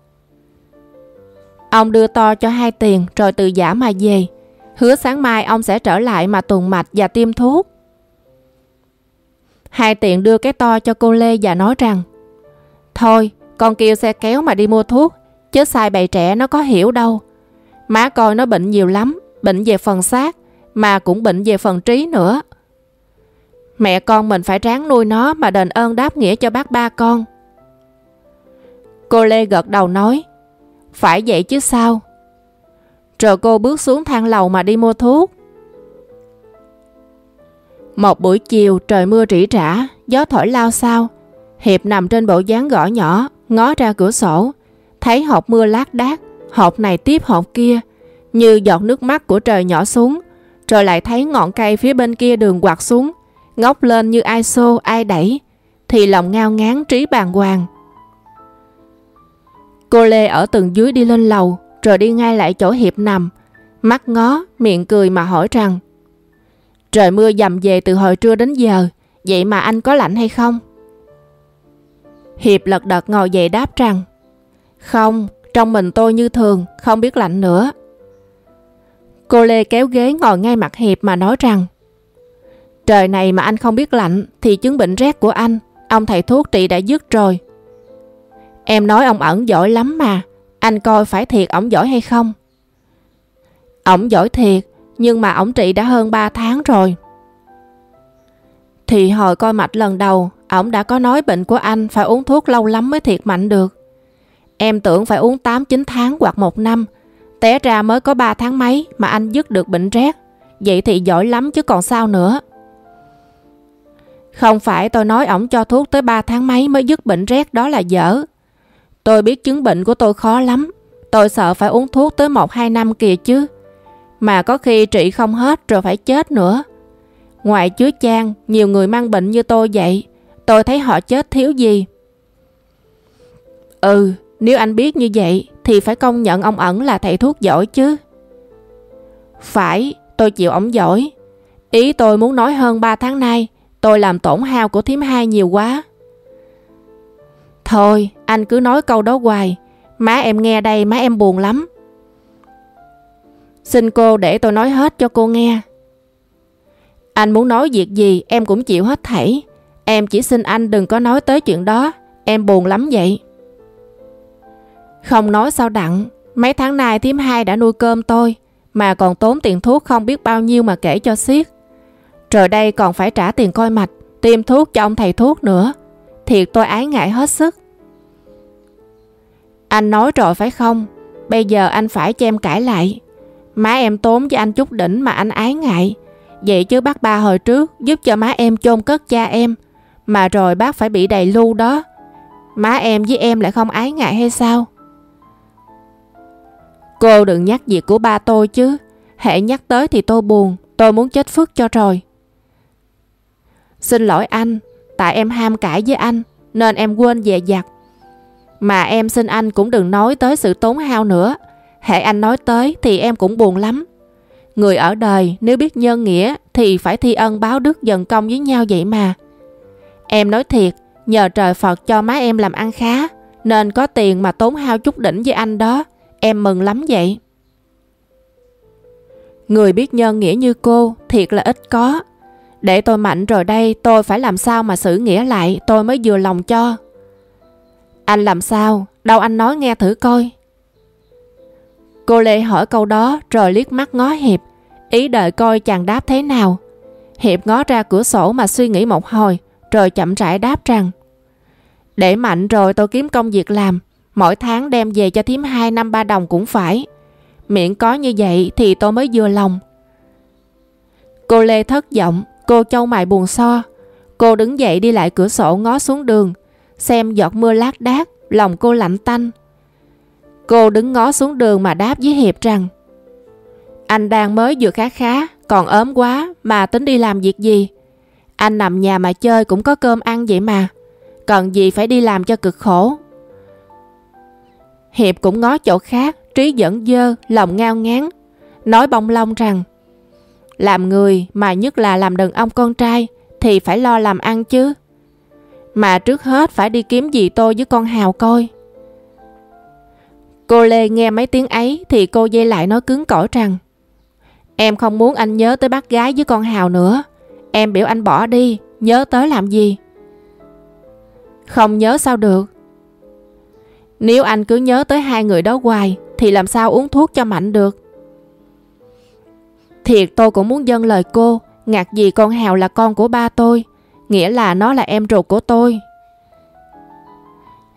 Ông đưa to cho hai tiền rồi từ giả mà về. Hứa sáng mai ông sẽ trở lại mà tuần mạch và tiêm thuốc. Hai tiện đưa cái to cho cô Lê và nói rằng Thôi, con kêu xe kéo mà đi mua thuốc, chứ sai bày trẻ nó có hiểu đâu. Má coi nó bệnh nhiều lắm, bệnh về phần xác, mà cũng bệnh về phần trí nữa. Mẹ con mình phải ráng nuôi nó mà đền ơn đáp nghĩa cho bác ba con. Cô Lê gật đầu nói, Phải vậy chứ sao Rồi cô bước xuống thang lầu mà đi mua thuốc Một buổi chiều trời mưa rỉ rả, Gió thổi lao sao, Hiệp nằm trên bộ dáng gõ nhỏ, Ngó ra cửa sổ, Thấy hộp mưa lác đác, Hộp này tiếp hộp kia, Như giọt nước mắt của trời nhỏ xuống, Rồi lại thấy ngọn cây phía bên kia đường quạt xuống Ngóc lên như ai xô ai đẩy Thì lòng ngao ngán trí bàng hoàng Cô Lê ở tầng dưới đi lên lầu, rồi đi ngay lại chỗ Hiệp nằm. Mắt ngó, miệng cười mà hỏi rằng Trời mưa dầm về từ hồi trưa đến giờ, vậy mà anh có lạnh hay không? Hiệp lật đật ngồi dậy đáp rằng Không, trong mình tôi như thường, không biết lạnh nữa. Cô Lê kéo ghế ngồi ngay mặt Hiệp mà nói rằng Trời này mà anh không biết lạnh thì chứng bệnh rét của anh, ông thầy thuốc trị đã dứt rồi. Em nói ông ẩn giỏi lắm mà. Anh coi phải thiệt ổng giỏi hay không? Ổng giỏi thiệt, nhưng mà ổng trị đã hơn 3 tháng rồi. Thì hồi coi mạch lần đầu, ổng đã có nói bệnh của anh phải uống thuốc lâu lắm mới thiệt mạnh được. Em tưởng phải uống 8-9 tháng hoặc một năm. Té ra mới có 3 tháng mấy mà anh dứt được bệnh rét. Vậy thì giỏi lắm chứ còn sao nữa. Không phải tôi nói ổng cho thuốc tới 3 tháng mấy mới dứt bệnh rét đó là dở. Tôi biết chứng bệnh của tôi khó lắm. Tôi sợ phải uống thuốc tới 1-2 năm kìa chứ. Mà có khi trị không hết rồi phải chết nữa. Ngoài chứa chan, nhiều người mang bệnh như tôi vậy. Tôi thấy họ chết thiếu gì. Ừ, nếu anh biết như vậy thì phải công nhận ông ẩn là thầy thuốc giỏi chứ. Phải, tôi chịu ổng giỏi. Ý tôi muốn nói hơn 3 tháng nay, tôi làm tổn hao của thím hai nhiều quá. Thôi, anh cứ nói câu đó hoài. Má em nghe đây má em buồn lắm. Xin cô để tôi nói hết cho cô nghe. Anh muốn nói việc gì em cũng chịu hết thảy. Em chỉ xin anh đừng có nói tới chuyện đó. Em buồn lắm vậy. Không nói sao đặng. Mấy tháng nay thím hai đã nuôi cơm tôi. Mà còn tốn tiền thuốc không biết bao nhiêu mà kể cho xiết. Rồi đây còn phải trả tiền coi mạch. Tiêm thuốc cho ông thầy thuốc nữa. Thiệt tôi ái ngại hết sức. Anh nói rồi phải không? Bây giờ anh phải cho em cãi lại. Má em tốn với anh chút đỉnh mà anh ái ngại. Vậy chứ bác ba hồi trước giúp cho má em chôn cất cha em. Mà rồi bác phải bị đầy lưu đó. Má em với em lại không ái ngại hay sao? Cô đừng nhắc việc của ba tôi chứ. Hệ nhắc tới thì tôi buồn. Tôi muốn chết phức cho rồi. Xin lỗi anh. Tại em ham cãi với anh. Nên em quên về giặt. Mà em xin anh cũng đừng nói tới sự tốn hao nữa. Hệ anh nói tới thì em cũng buồn lắm. Người ở đời nếu biết nhân nghĩa thì phải thi ân báo đức dần công với nhau vậy mà. Em nói thiệt, nhờ trời Phật cho má em làm ăn khá, nên có tiền mà tốn hao chút đỉnh với anh đó. Em mừng lắm vậy. Người biết nhân nghĩa như cô thiệt là ít có. Để tôi mạnh rồi đây tôi phải làm sao mà xử nghĩa lại tôi mới vừa lòng cho. Anh làm sao? Đâu anh nói nghe thử coi. Cô Lê hỏi câu đó rồi liếc mắt ngó Hiệp, ý đợi coi chàng đáp thế nào. Hiệp ngó ra cửa sổ mà suy nghĩ một hồi, rồi chậm rãi đáp rằng Để mạnh rồi tôi kiếm công việc làm, mỗi tháng đem về cho thím 2 năm ba đồng cũng phải. Miệng có như vậy thì tôi mới vừa lòng. Cô Lê thất vọng, cô châu mày buồn so. Cô đứng dậy đi lại cửa sổ ngó xuống đường, xem giọt mưa lác đác, lòng cô lạnh tanh. Cô đứng ngó xuống đường mà đáp với Hiệp rằng Anh đang mới vừa khá khá, còn ốm quá mà tính đi làm việc gì? Anh nằm nhà mà chơi cũng có cơm ăn vậy mà. Cần gì phải đi làm cho cực khổ. Hiệp cũng ngó chỗ khác, trí dẫn dơ, lòng ngao ngán. Nói bông lông rằng làm người mà nhất là làm đàn ông con trai thì phải lo làm ăn chứ. Mà trước hết phải đi kiếm gì tôi với con Hào coi. Cô Lê nghe mấy tiếng ấy thì cô dây lại nói cứng cỏi rằng Em không muốn anh nhớ tới bác gái với con Hào nữa. Em biểu anh bỏ đi, nhớ tới làm gì? Không nhớ sao được. Nếu anh cứ nhớ tới hai người đó hoài thì làm sao uống thuốc cho mạnh được? Thiệt tôi cũng muốn dâng lời cô, ngạc gì con Hào là con của ba tôi, nghĩa là nó là em ruột của tôi.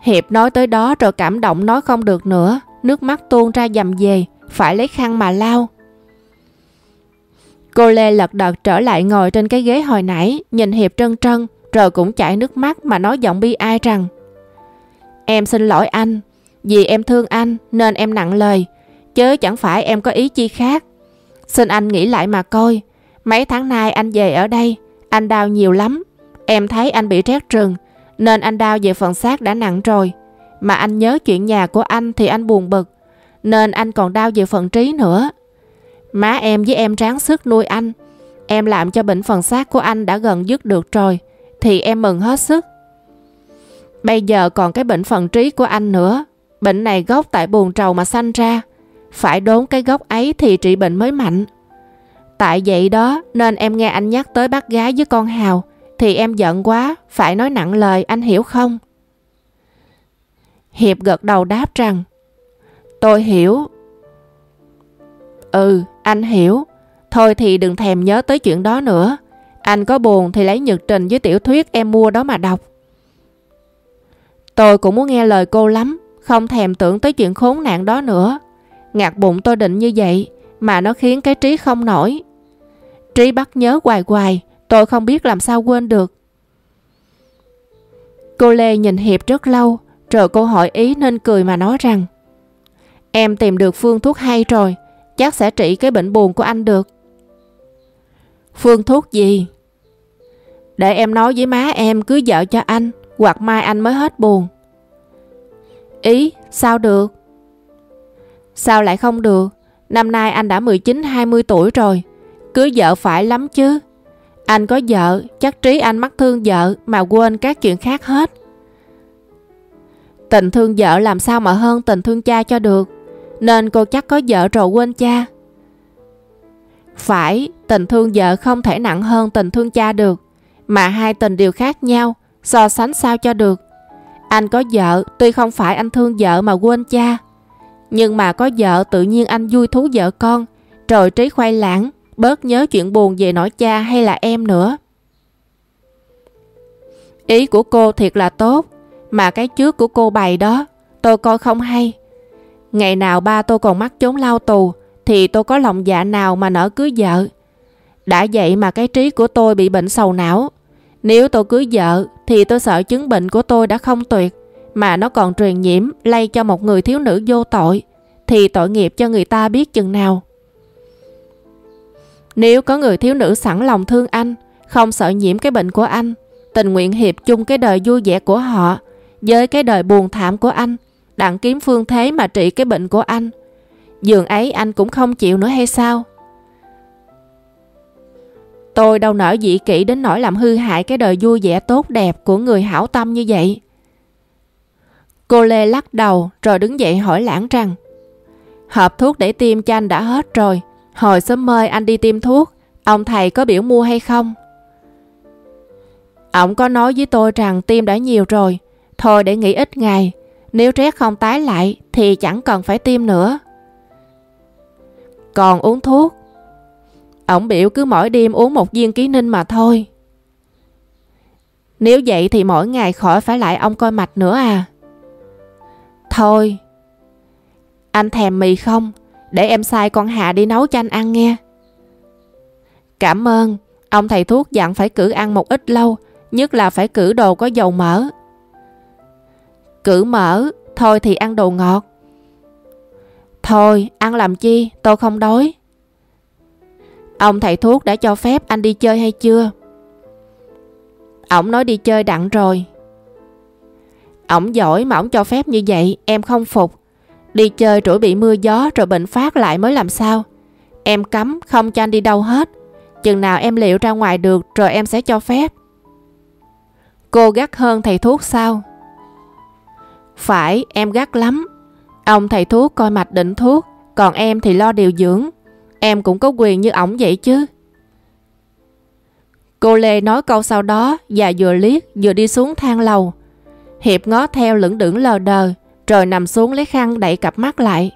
Hiệp nói tới đó rồi cảm động nói không được nữa, nước mắt tuôn ra dầm về, phải lấy khăn mà lau. Cô Lê lật đật trở lại ngồi trên cái ghế hồi nãy, nhìn Hiệp trân trân, rồi cũng chảy nước mắt mà nói giọng bi ai rằng Em xin lỗi anh, vì em thương anh nên em nặng lời, chứ chẳng phải em có ý chi khác. Xin anh nghĩ lại mà coi, mấy tháng nay anh về ở đây, anh đau nhiều lắm. Em thấy anh bị rét rừng, nên anh đau về phần xác đã nặng rồi. Mà anh nhớ chuyện nhà của anh thì anh buồn bực, nên anh còn đau về phần trí nữa. Má em với em ráng sức nuôi anh. Em làm cho bệnh phần xác của anh đã gần dứt được rồi, thì em mừng hết sức. Bây giờ còn cái bệnh phần trí của anh nữa. Bệnh này gốc tại buồn trầu mà sanh ra. Phải đốn cái gốc ấy thì trị bệnh mới mạnh. Tại vậy đó nên em nghe anh nhắc tới bác gái với con Hào thì em giận quá, phải nói nặng lời anh hiểu không? Hiệp gật đầu đáp rằng Tôi hiểu. Ừ, anh hiểu. Thôi thì đừng thèm nhớ tới chuyện đó nữa. Anh có buồn thì lấy nhật trình với tiểu thuyết em mua đó mà đọc. Tôi cũng muốn nghe lời cô lắm, không thèm tưởng tới chuyện khốn nạn đó nữa. Ngạc bụng tôi định như vậy, mà nó khiến cái trí không nổi. Trí bắt nhớ hoài hoài, tôi không biết làm sao quên được. Cô Lê nhìn Hiệp rất lâu, rồi cô hỏi ý nên cười mà nói rằng Em tìm được phương thuốc hay rồi, chắc sẽ trị cái bệnh buồn của anh được. Phương thuốc gì? Để em nói với má em cưới vợ cho anh, hoặc mai anh mới hết buồn. Ý, sao được? Sao lại không được? Năm nay anh đã 19-20 tuổi rồi. Cưới vợ phải lắm chứ. Anh có vợ, chắc trí anh mắc thương vợ mà quên các chuyện khác hết. Tình thương vợ làm sao mà hơn tình thương cha cho được. Nên cô chắc có vợ rồi quên cha. Phải, tình thương vợ không thể nặng hơn tình thương cha được. Mà hai tình đều khác nhau, so sánh sao cho được. Anh có vợ, tuy không phải anh thương vợ mà quên cha. Nhưng mà có vợ tự nhiên anh vui thú vợ con, rồi trí khoai lãng, bớt nhớ chuyện buồn về nỗi cha hay là em nữa. Ý của cô thiệt là tốt, mà cái trước của cô bày đó, tôi coi không hay. Ngày nào ba tôi còn mắc trốn lao tù, thì tôi có lòng dạ nào mà nỡ cưới vợ. Đã vậy mà cái trí của tôi bị bệnh sầu não. Nếu tôi cưới vợ thì tôi sợ chứng bệnh của tôi đã không tuyệt, mà nó còn truyền nhiễm lây cho một người thiếu nữ vô tội, thì tội nghiệp cho người ta biết chừng nào. Nếu có người thiếu nữ sẵn lòng thương anh, không sợ nhiễm cái bệnh của anh, tình nguyện hiệp chung cái đời vui vẻ của họ với cái đời buồn thảm của anh, đặng kiếm phương thế mà trị cái bệnh của anh, giường ấy anh cũng không chịu nữa hay sao? Tôi đâu nỡ dị kỷ đến nỗi làm hư hại cái đời vui vẻ tốt đẹp của người hảo tâm như vậy. Cô Lê lắc đầu rồi đứng dậy hỏi lãng rằng Hộp thuốc để tiêm cho anh đã hết rồi. Hồi sớm mời anh đi tiêm thuốc, ông thầy có biểu mua hay không? Ông có nói với tôi rằng tiêm đã nhiều rồi. Thôi để nghỉ ít ngày. Nếu rét không tái lại thì chẳng cần phải tiêm nữa. Còn uống thuốc. Ông biểu cứ mỗi đêm uống một viên ký ninh mà thôi. Nếu vậy thì mỗi ngày khỏi phải lại ông coi mạch nữa à. Thôi. Anh thèm mì không? Để em sai con Hà đi nấu cho anh ăn nghe. Cảm ơn. Ông thầy thuốc dặn phải cử ăn một ít lâu. Nhất là phải cử đồ có dầu mỡ. Cử mỡ. Thôi thì ăn đồ ngọt. Thôi, ăn làm chi, tôi không đói. Ông thầy thuốc đã cho phép anh đi chơi hay chưa? Ổng nói đi chơi đặng rồi. Ổng giỏi mà ổng cho phép như vậy, em không phục. Đi chơi rủi bị mưa gió rồi bệnh phát lại mới làm sao? Em cấm không cho anh đi đâu hết. Chừng nào em liệu ra ngoài được rồi em sẽ cho phép. Cô gắt hơn thầy thuốc sao? Phải, em gắt lắm. Ông thầy thuốc coi mạch định thuốc, còn em thì lo điều dưỡng. Em cũng có quyền như ổng vậy chứ. Cô Lê nói câu sau đó và vừa liếc vừa đi xuống thang lầu. Hiệp ngó theo lững đững lờ đờ, rồi nằm xuống lấy khăn đậy cặp mắt lại.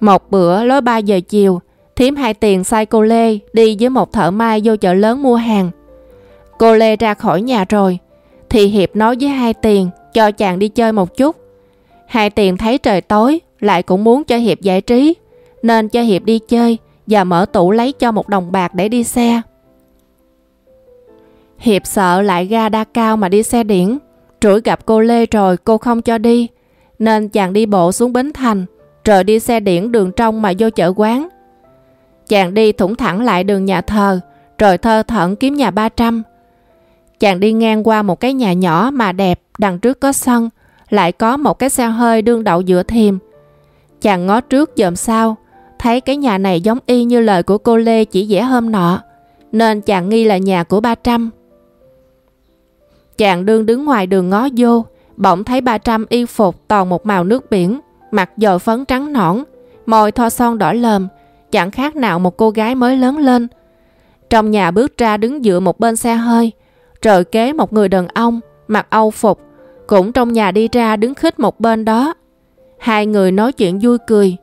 Một bữa lối 3 giờ chiều, Thiếm hai tiền sai cô Lê đi với một thợ mai vô chợ lớn mua hàng. Cô Lê ra khỏi nhà rồi, thì Hiệp nói với hai tiền cho chàng đi chơi một chút. Hai tiền thấy trời tối, lại cũng muốn cho Hiệp giải trí, nên cho Hiệp đi chơi và mở tủ lấy cho một đồng bạc để đi xe. Hiệp sợ lại ga đa cao mà đi xe điển, Trũi gặp cô Lê rồi cô không cho đi, nên chàng đi bộ xuống Bến Thành, rồi đi xe điển đường trong mà vô chợ quán. Chàng đi thủng thẳng lại đường nhà thờ, rồi thơ thẩn kiếm nhà 300. Chàng đi ngang qua một cái nhà nhỏ mà đẹp, đằng trước có sân, lại có một cái xe hơi đương đậu giữa thềm, Chàng ngó trước dòm sau, thấy cái nhà này giống y như lời của cô Lê chỉ vẽ hôm nọ, nên chàng nghi là nhà của 300. Chàng đương đứng ngoài đường ngó vô, bỗng thấy 300 y phục toàn một màu nước biển, mặt dồi phấn trắng nõn, môi thoa son đỏ lờm, chẳng khác nào một cô gái mới lớn lên. Trong nhà bước ra đứng dựa một bên xe hơi, trời kế một người đàn ông, mặc âu phục, cũng trong nhà đi ra đứng khích một bên đó. Hai người nói chuyện vui cười.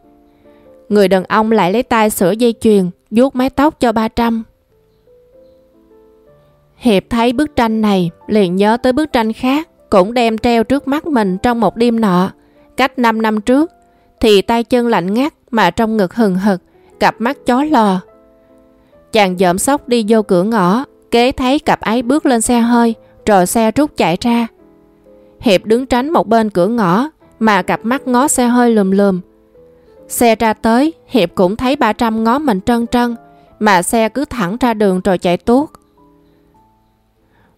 Người đàn ông lại lấy tay sửa dây chuyền, vuốt mái tóc cho 300. Hiệp thấy bức tranh này, liền nhớ tới bức tranh khác, cũng đem treo trước mắt mình trong một đêm nọ, cách 5 năm trước, thì tay chân lạnh ngắt mà trong ngực hừng hực, cặp mắt chó lò. Chàng dợm sóc đi vô cửa ngõ, kế thấy cặp ấy bước lên xe hơi, rồi xe rút chạy ra. Hiệp đứng tránh một bên cửa ngõ, mà cặp mắt ngó xe hơi lùm lùm. Xe ra tới, Hiệp cũng thấy 300 ngó mình trân trân, mà xe cứ thẳng ra đường rồi chạy tuốt.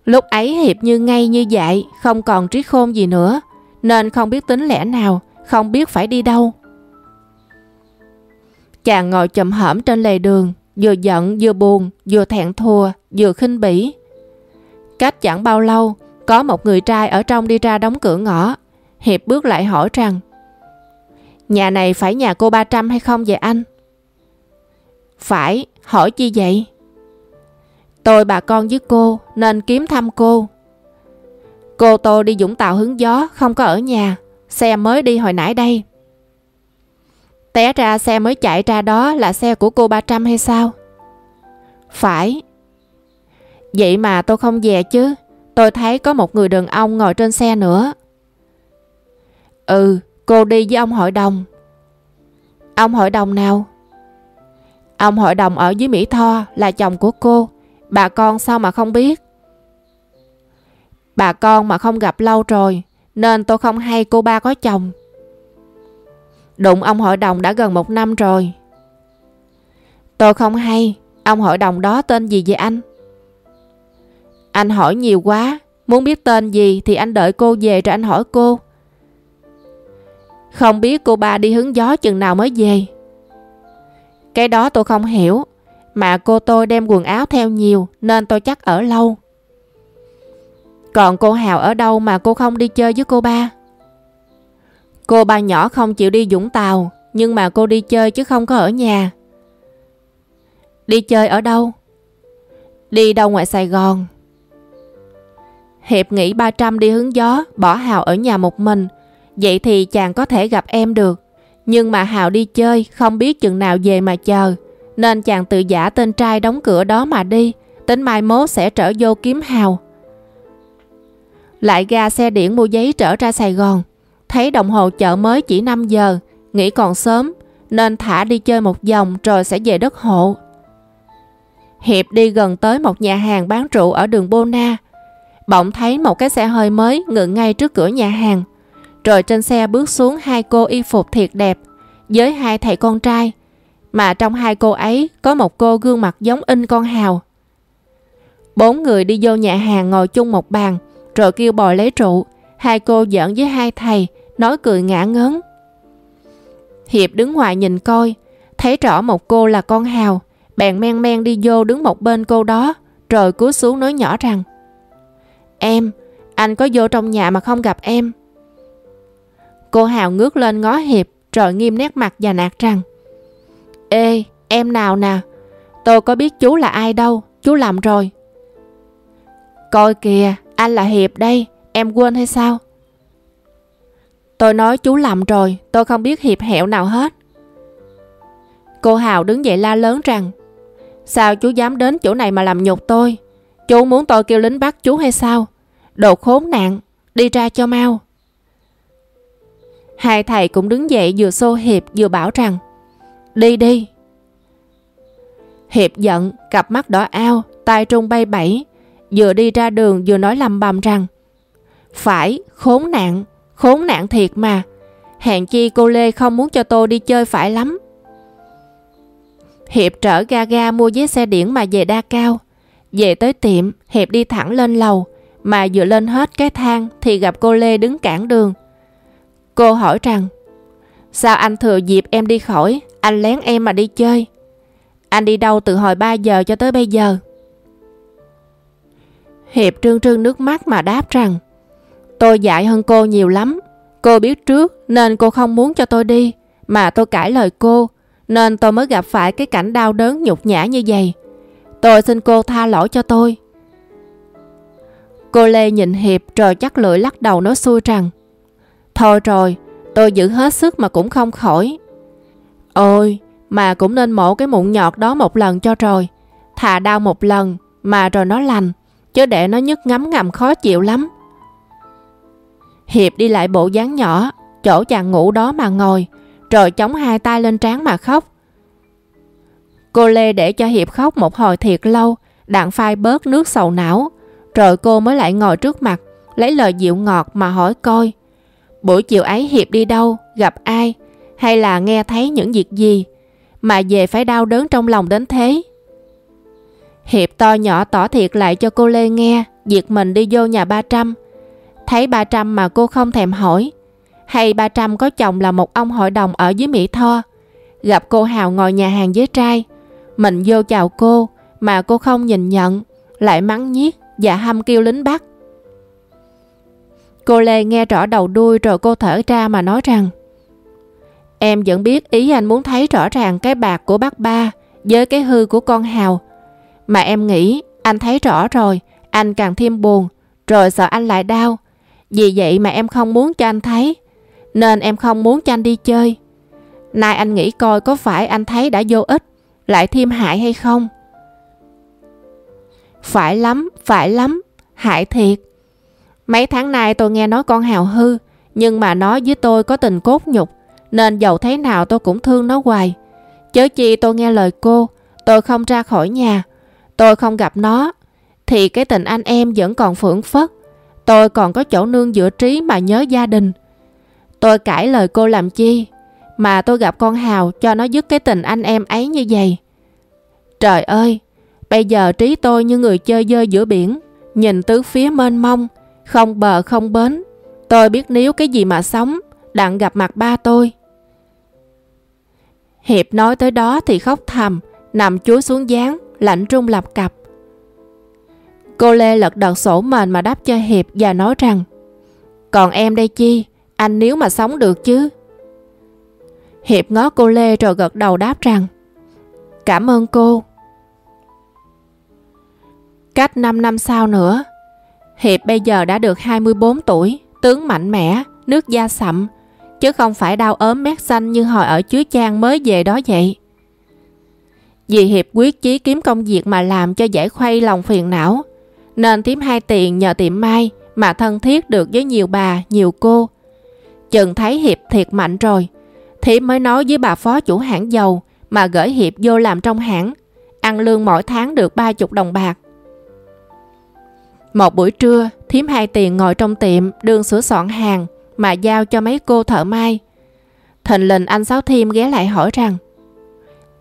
Lúc ấy Hiệp như ngay như dại, không còn trí khôn gì nữa, nên không biết tính lẽ nào, không biết phải đi đâu. Chàng ngồi chậm hởm trên lề đường, vừa giận, vừa buồn, vừa thẹn thua vừa khinh bỉ. Cách chẳng bao lâu, có một người trai ở trong đi ra đóng cửa ngõ. Hiệp bước lại hỏi rằng, Nhà này phải nhà cô 300 hay không vậy anh? Phải, hỏi chi vậy? Tôi bà con với cô nên kiếm thăm cô. Cô tôi đi Dũng Tàu hứng gió không có ở nhà. Xe mới đi hồi nãy đây. Té ra xe mới chạy ra đó là xe của cô 300 hay sao? Phải. Vậy mà tôi không về chứ. Tôi thấy có một người đàn ông ngồi trên xe nữa. Ừ, cô đi với ông hội đồng. Ông hội đồng nào? Ông hội đồng ở dưới Mỹ Tho là chồng của cô. Bà con sao mà không biết? Bà con mà không gặp lâu rồi, nên tôi không hay cô ba có chồng. Đụng ông hội đồng đã gần một năm rồi. Tôi không hay, ông hội đồng đó tên gì vậy anh? Anh hỏi nhiều quá, muốn biết tên gì thì anh đợi cô về rồi anh hỏi cô. Không biết cô ba đi hứng gió chừng nào mới về. Cái đó tôi không hiểu, mà cô tôi đem quần áo theo nhiều nên tôi chắc ở lâu. Còn cô Hào ở đâu mà cô không đi chơi với cô ba? Cô ba nhỏ không chịu đi Dũng Tàu, nhưng mà cô đi chơi chứ không có ở nhà. Đi chơi ở đâu? Đi đâu ngoài Sài Gòn? Hiệp nghĩ 300 đi hướng gió, bỏ Hào ở nhà một mình. Vậy thì chàng có thể gặp em được. Nhưng mà Hào đi chơi, không biết chừng nào về mà chờ. Nên chàng tự giả tên trai đóng cửa đó mà đi, tính mai mốt sẽ trở vô kiếm Hào. Lại ga xe điện mua giấy trở ra Sài Gòn. Thấy đồng hồ chợ mới chỉ 5 giờ, nghĩ còn sớm, nên thả đi chơi một vòng rồi sẽ về đất hộ. Hiệp đi gần tới một nhà hàng bán rượu ở đường Bona. Bỗng thấy một cái xe hơi mới ngựng ngay trước cửa nhà hàng. Rồi trên xe bước xuống hai cô y phục thiệt đẹp, với hai thầy con trai. Mà trong hai cô ấy có một cô gương mặt giống in con Hào. Bốn người đi vô nhà hàng ngồi chung một bàn, rồi kêu bòi lấy rượu. Hai cô giỡn với hai thầy, nói cười ngã ngớn. Hiệp đứng ngoài nhìn coi, thấy rõ một cô là con Hào, bèn men men đi vô đứng một bên cô đó, rồi cúi xuống nói nhỏ rằng Em, anh có vô trong nhà mà không gặp em. Cô Hào ngước lên ngó Hiệp, rồi nghiêm nét mặt và nạt rằng Ê, em nào nè, tôi có biết chú là ai đâu, chú làm rồi. Coi kìa, anh là Hiệp đây, em quên hay sao? Tôi nói chú làm rồi, tôi không biết Hiệp hẹo nào hết. Cô Hào đứng dậy la lớn rằng Sao chú dám đến chỗ này mà làm nhục tôi? Chú muốn tôi kêu lính bắt chú hay sao? Đồ khốn nạn, đi ra cho mau. Hai thầy cũng đứng dậy vừa xô Hiệp vừa bảo rằng Đi đi. Hiệp giận, cặp mắt đỏ ao, tay trung bay bẫy, vừa đi ra đường vừa nói lầm bầm rằng Phải, khốn nạn, khốn nạn thiệt mà. Hẹn chi cô Lê không muốn cho tôi đi chơi phải lắm. Hiệp trở ga ga mua vé xe điển mà về đa cao. Về tới tiệm, Hiệp đi thẳng lên lầu, mà vừa lên hết cái thang thì gặp cô Lê đứng cản đường. Cô hỏi rằng, sao anh thừa dịp em đi khỏi, anh lén em mà đi chơi? Anh đi đâu từ hồi 3 giờ cho tới bây giờ? Hiệp trương trương nước mắt mà đáp rằng, tôi dạy hơn cô nhiều lắm. Cô biết trước nên cô không muốn cho tôi đi, mà tôi cãi lời cô, nên tôi mới gặp phải cái cảnh đau đớn nhục nhã như vậy. Tôi xin cô tha lỗi cho tôi. Cô Lê nhìn Hiệp rồi chắc lưỡi lắc đầu nói xui rằng Thôi rồi, tôi giữ hết sức mà cũng không khỏi. Ôi, mà cũng nên mổ cái mụn nhọt đó một lần cho rồi. Thà đau một lần mà rồi nó lành, chứ để nó nhức ngấm ngầm khó chịu lắm. Hiệp đi lại bộ dáng nhỏ, chỗ chàng ngủ đó mà ngồi, rồi chống hai tay lên trán mà khóc. Cô Lê để cho Hiệp khóc một hồi thiệt lâu, đặng phai bớt nước sầu não, rồi cô mới lại ngồi trước mặt, lấy lời dịu ngọt mà hỏi coi. Buổi chiều ấy Hiệp đi đâu, gặp ai, hay là nghe thấy những việc gì, mà về phải đau đớn trong lòng đến thế. Hiệp to nhỏ tỏ thiệt lại cho cô Lê nghe việc mình đi vô nhà ba trăm. Thấy ba trăm mà cô không thèm hỏi. Hay ba trăm có chồng là một ông hội đồng ở dưới Mỹ Tho. Gặp cô Hào ngồi nhà hàng với trai. Mình vô chào cô mà cô không nhìn nhận, lại mắng nhiếc và hăm kêu lính bắt. Cô Lê nghe rõ đầu đuôi rồi cô thở ra mà nói rằng Em vẫn biết ý anh muốn thấy rõ ràng cái bạc của bác ba với cái hư của con Hào. Mà em nghĩ anh thấy rõ rồi, anh càng thêm buồn, rồi sợ anh lại đau. Vì vậy mà em không muốn cho anh thấy, nên em không muốn cho anh đi chơi. Nay anh nghĩ coi có phải anh thấy đã vô ích, lại thêm hại hay không? Phải lắm, phải lắm, hại thiệt. Mấy tháng nay tôi nghe nói con Hào hư, nhưng mà nó với tôi có tình cốt nhục, nên dầu thế nào tôi cũng thương nó hoài. Chớ chi tôi nghe lời cô, tôi không ra khỏi nhà, tôi không gặp nó, thì cái tình anh em vẫn còn phưởng phất. Tôi còn có chỗ nương giữa trí mà nhớ gia đình. Tôi cãi lời cô làm chi, mà tôi gặp con Hào cho nó dứt cái tình anh em ấy như vậy. Trời ơi, bây giờ trí tôi như người chơi dơi giữa biển, nhìn tứ phía mênh mông, không bờ không bến. Tôi biết nếu cái gì mà sống, đặng gặp mặt ba tôi. Hiệp nói tới đó thì khóc thầm, nằm chúi xuống dáng, lạnh trung lập cập. Cô Lê lật đật sổ mền mà đáp cho Hiệp và nói rằng Còn em đây chi, anh nếu mà sống được chứ. Hiệp ngó cô Lê rồi gật đầu đáp rằng Cảm ơn cô. Cách 5 năm sau nữa, Hiệp bây giờ đã được 24 tuổi, tướng mạnh mẽ, nước da sậm, chứ không phải đau ốm mét xanh như hồi ở chứa Trang mới về đó vậy. Vì Hiệp quyết chí kiếm công việc mà làm cho giải khuây lòng phiền não, nên tím hai tiền nhờ tiệm mai mà thân thiết được với nhiều bà, nhiều cô. Chừng thấy Hiệp thiệt mạnh rồi, Thiếp mới nói với bà phó chủ hãng dầu mà gửi Hiệp vô làm trong hãng, ăn lương mỗi tháng được 30 đồng bạc. Một buổi trưa, thím hai tiền ngồi trong tiệm đường sửa soạn hàng mà giao cho mấy cô thợ mai. Thình lình anh Sáu Thiêm ghé lại hỏi rằng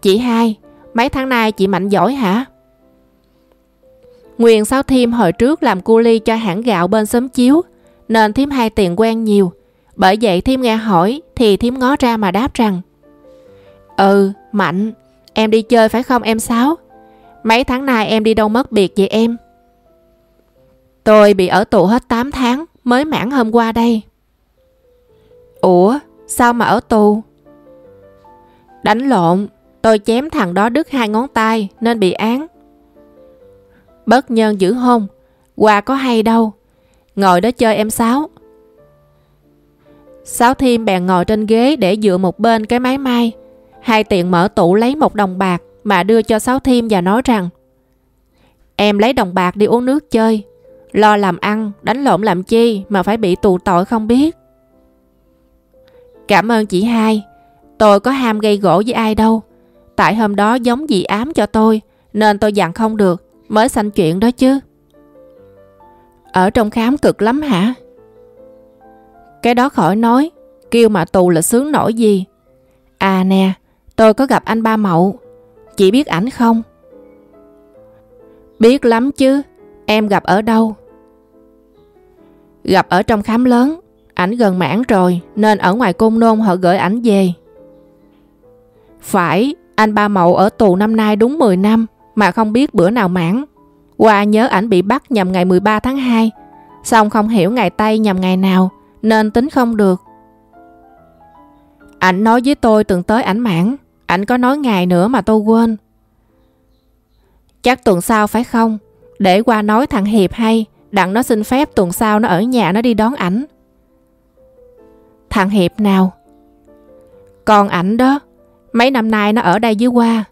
Chị hai, mấy tháng nay chị mạnh giỏi hả? Nguyên Sáu Thiêm hồi trước làm cu ly cho hãng gạo bên xóm chiếu, nên Thím hai tiền quen nhiều. Bởi vậy Thím nghe hỏi thì Thím ngó ra mà đáp rằng Ừ, Mạnh, em đi chơi phải không em Sáu? Mấy tháng nay em đi đâu mất biệt vậy em? Tôi bị ở tù hết 8 tháng, mới mãn hôm qua đây. Ủa, sao mà ở tù? Đánh lộn, tôi chém thằng đó đứt hai ngón tay nên bị án. Bất nhân giữ hôn, quà có hay đâu. Ngồi đó chơi em Sáu. Sáu Thiêm bèn ngồi trên ghế để dựa một bên cái máy may. Hai tiện mở tủ lấy một đồng bạc mà đưa cho Sáu Thiêm và nói rằng Em lấy đồng bạc đi uống nước chơi. Lo làm ăn, đánh lộn làm chi mà phải bị tù tội không biết. Cảm ơn chị hai. Tôi có ham gây gỗ với ai đâu. Tại hôm đó giống dị ám cho tôi nên tôi dặn không được mới sanh chuyện đó chứ. Ở trong khám cực lắm hả? Cái đó khỏi nói, kêu mà tù là sướng nổi gì. À nè, tôi có gặp anh ba Mậu, chị biết ảnh không? Biết lắm chứ, em gặp ở đâu? Gặp ở trong khám lớn, ảnh gần mãn rồi nên ở ngoài cung nôn họ gửi ảnh về. Phải, anh ba Mậu ở tù năm nay đúng 10 năm mà không biết bữa nào mãn. Qua nhớ ảnh bị bắt nhằm ngày 13 tháng 2, xong không hiểu ngày Tây nhằm ngày nào nên tính không được. Ảnh nói với tôi từng tới ảnh mãn, ảnh có nói ngày nữa mà tôi quên. Chắc tuần sau phải không? Để qua nói thằng Hiệp hay, đặng nó xin phép tuần sau nó ở nhà nó đi đón ảnh. Thằng Hiệp nào? Còn ảnh đó, mấy năm nay nó ở đây dưới qua.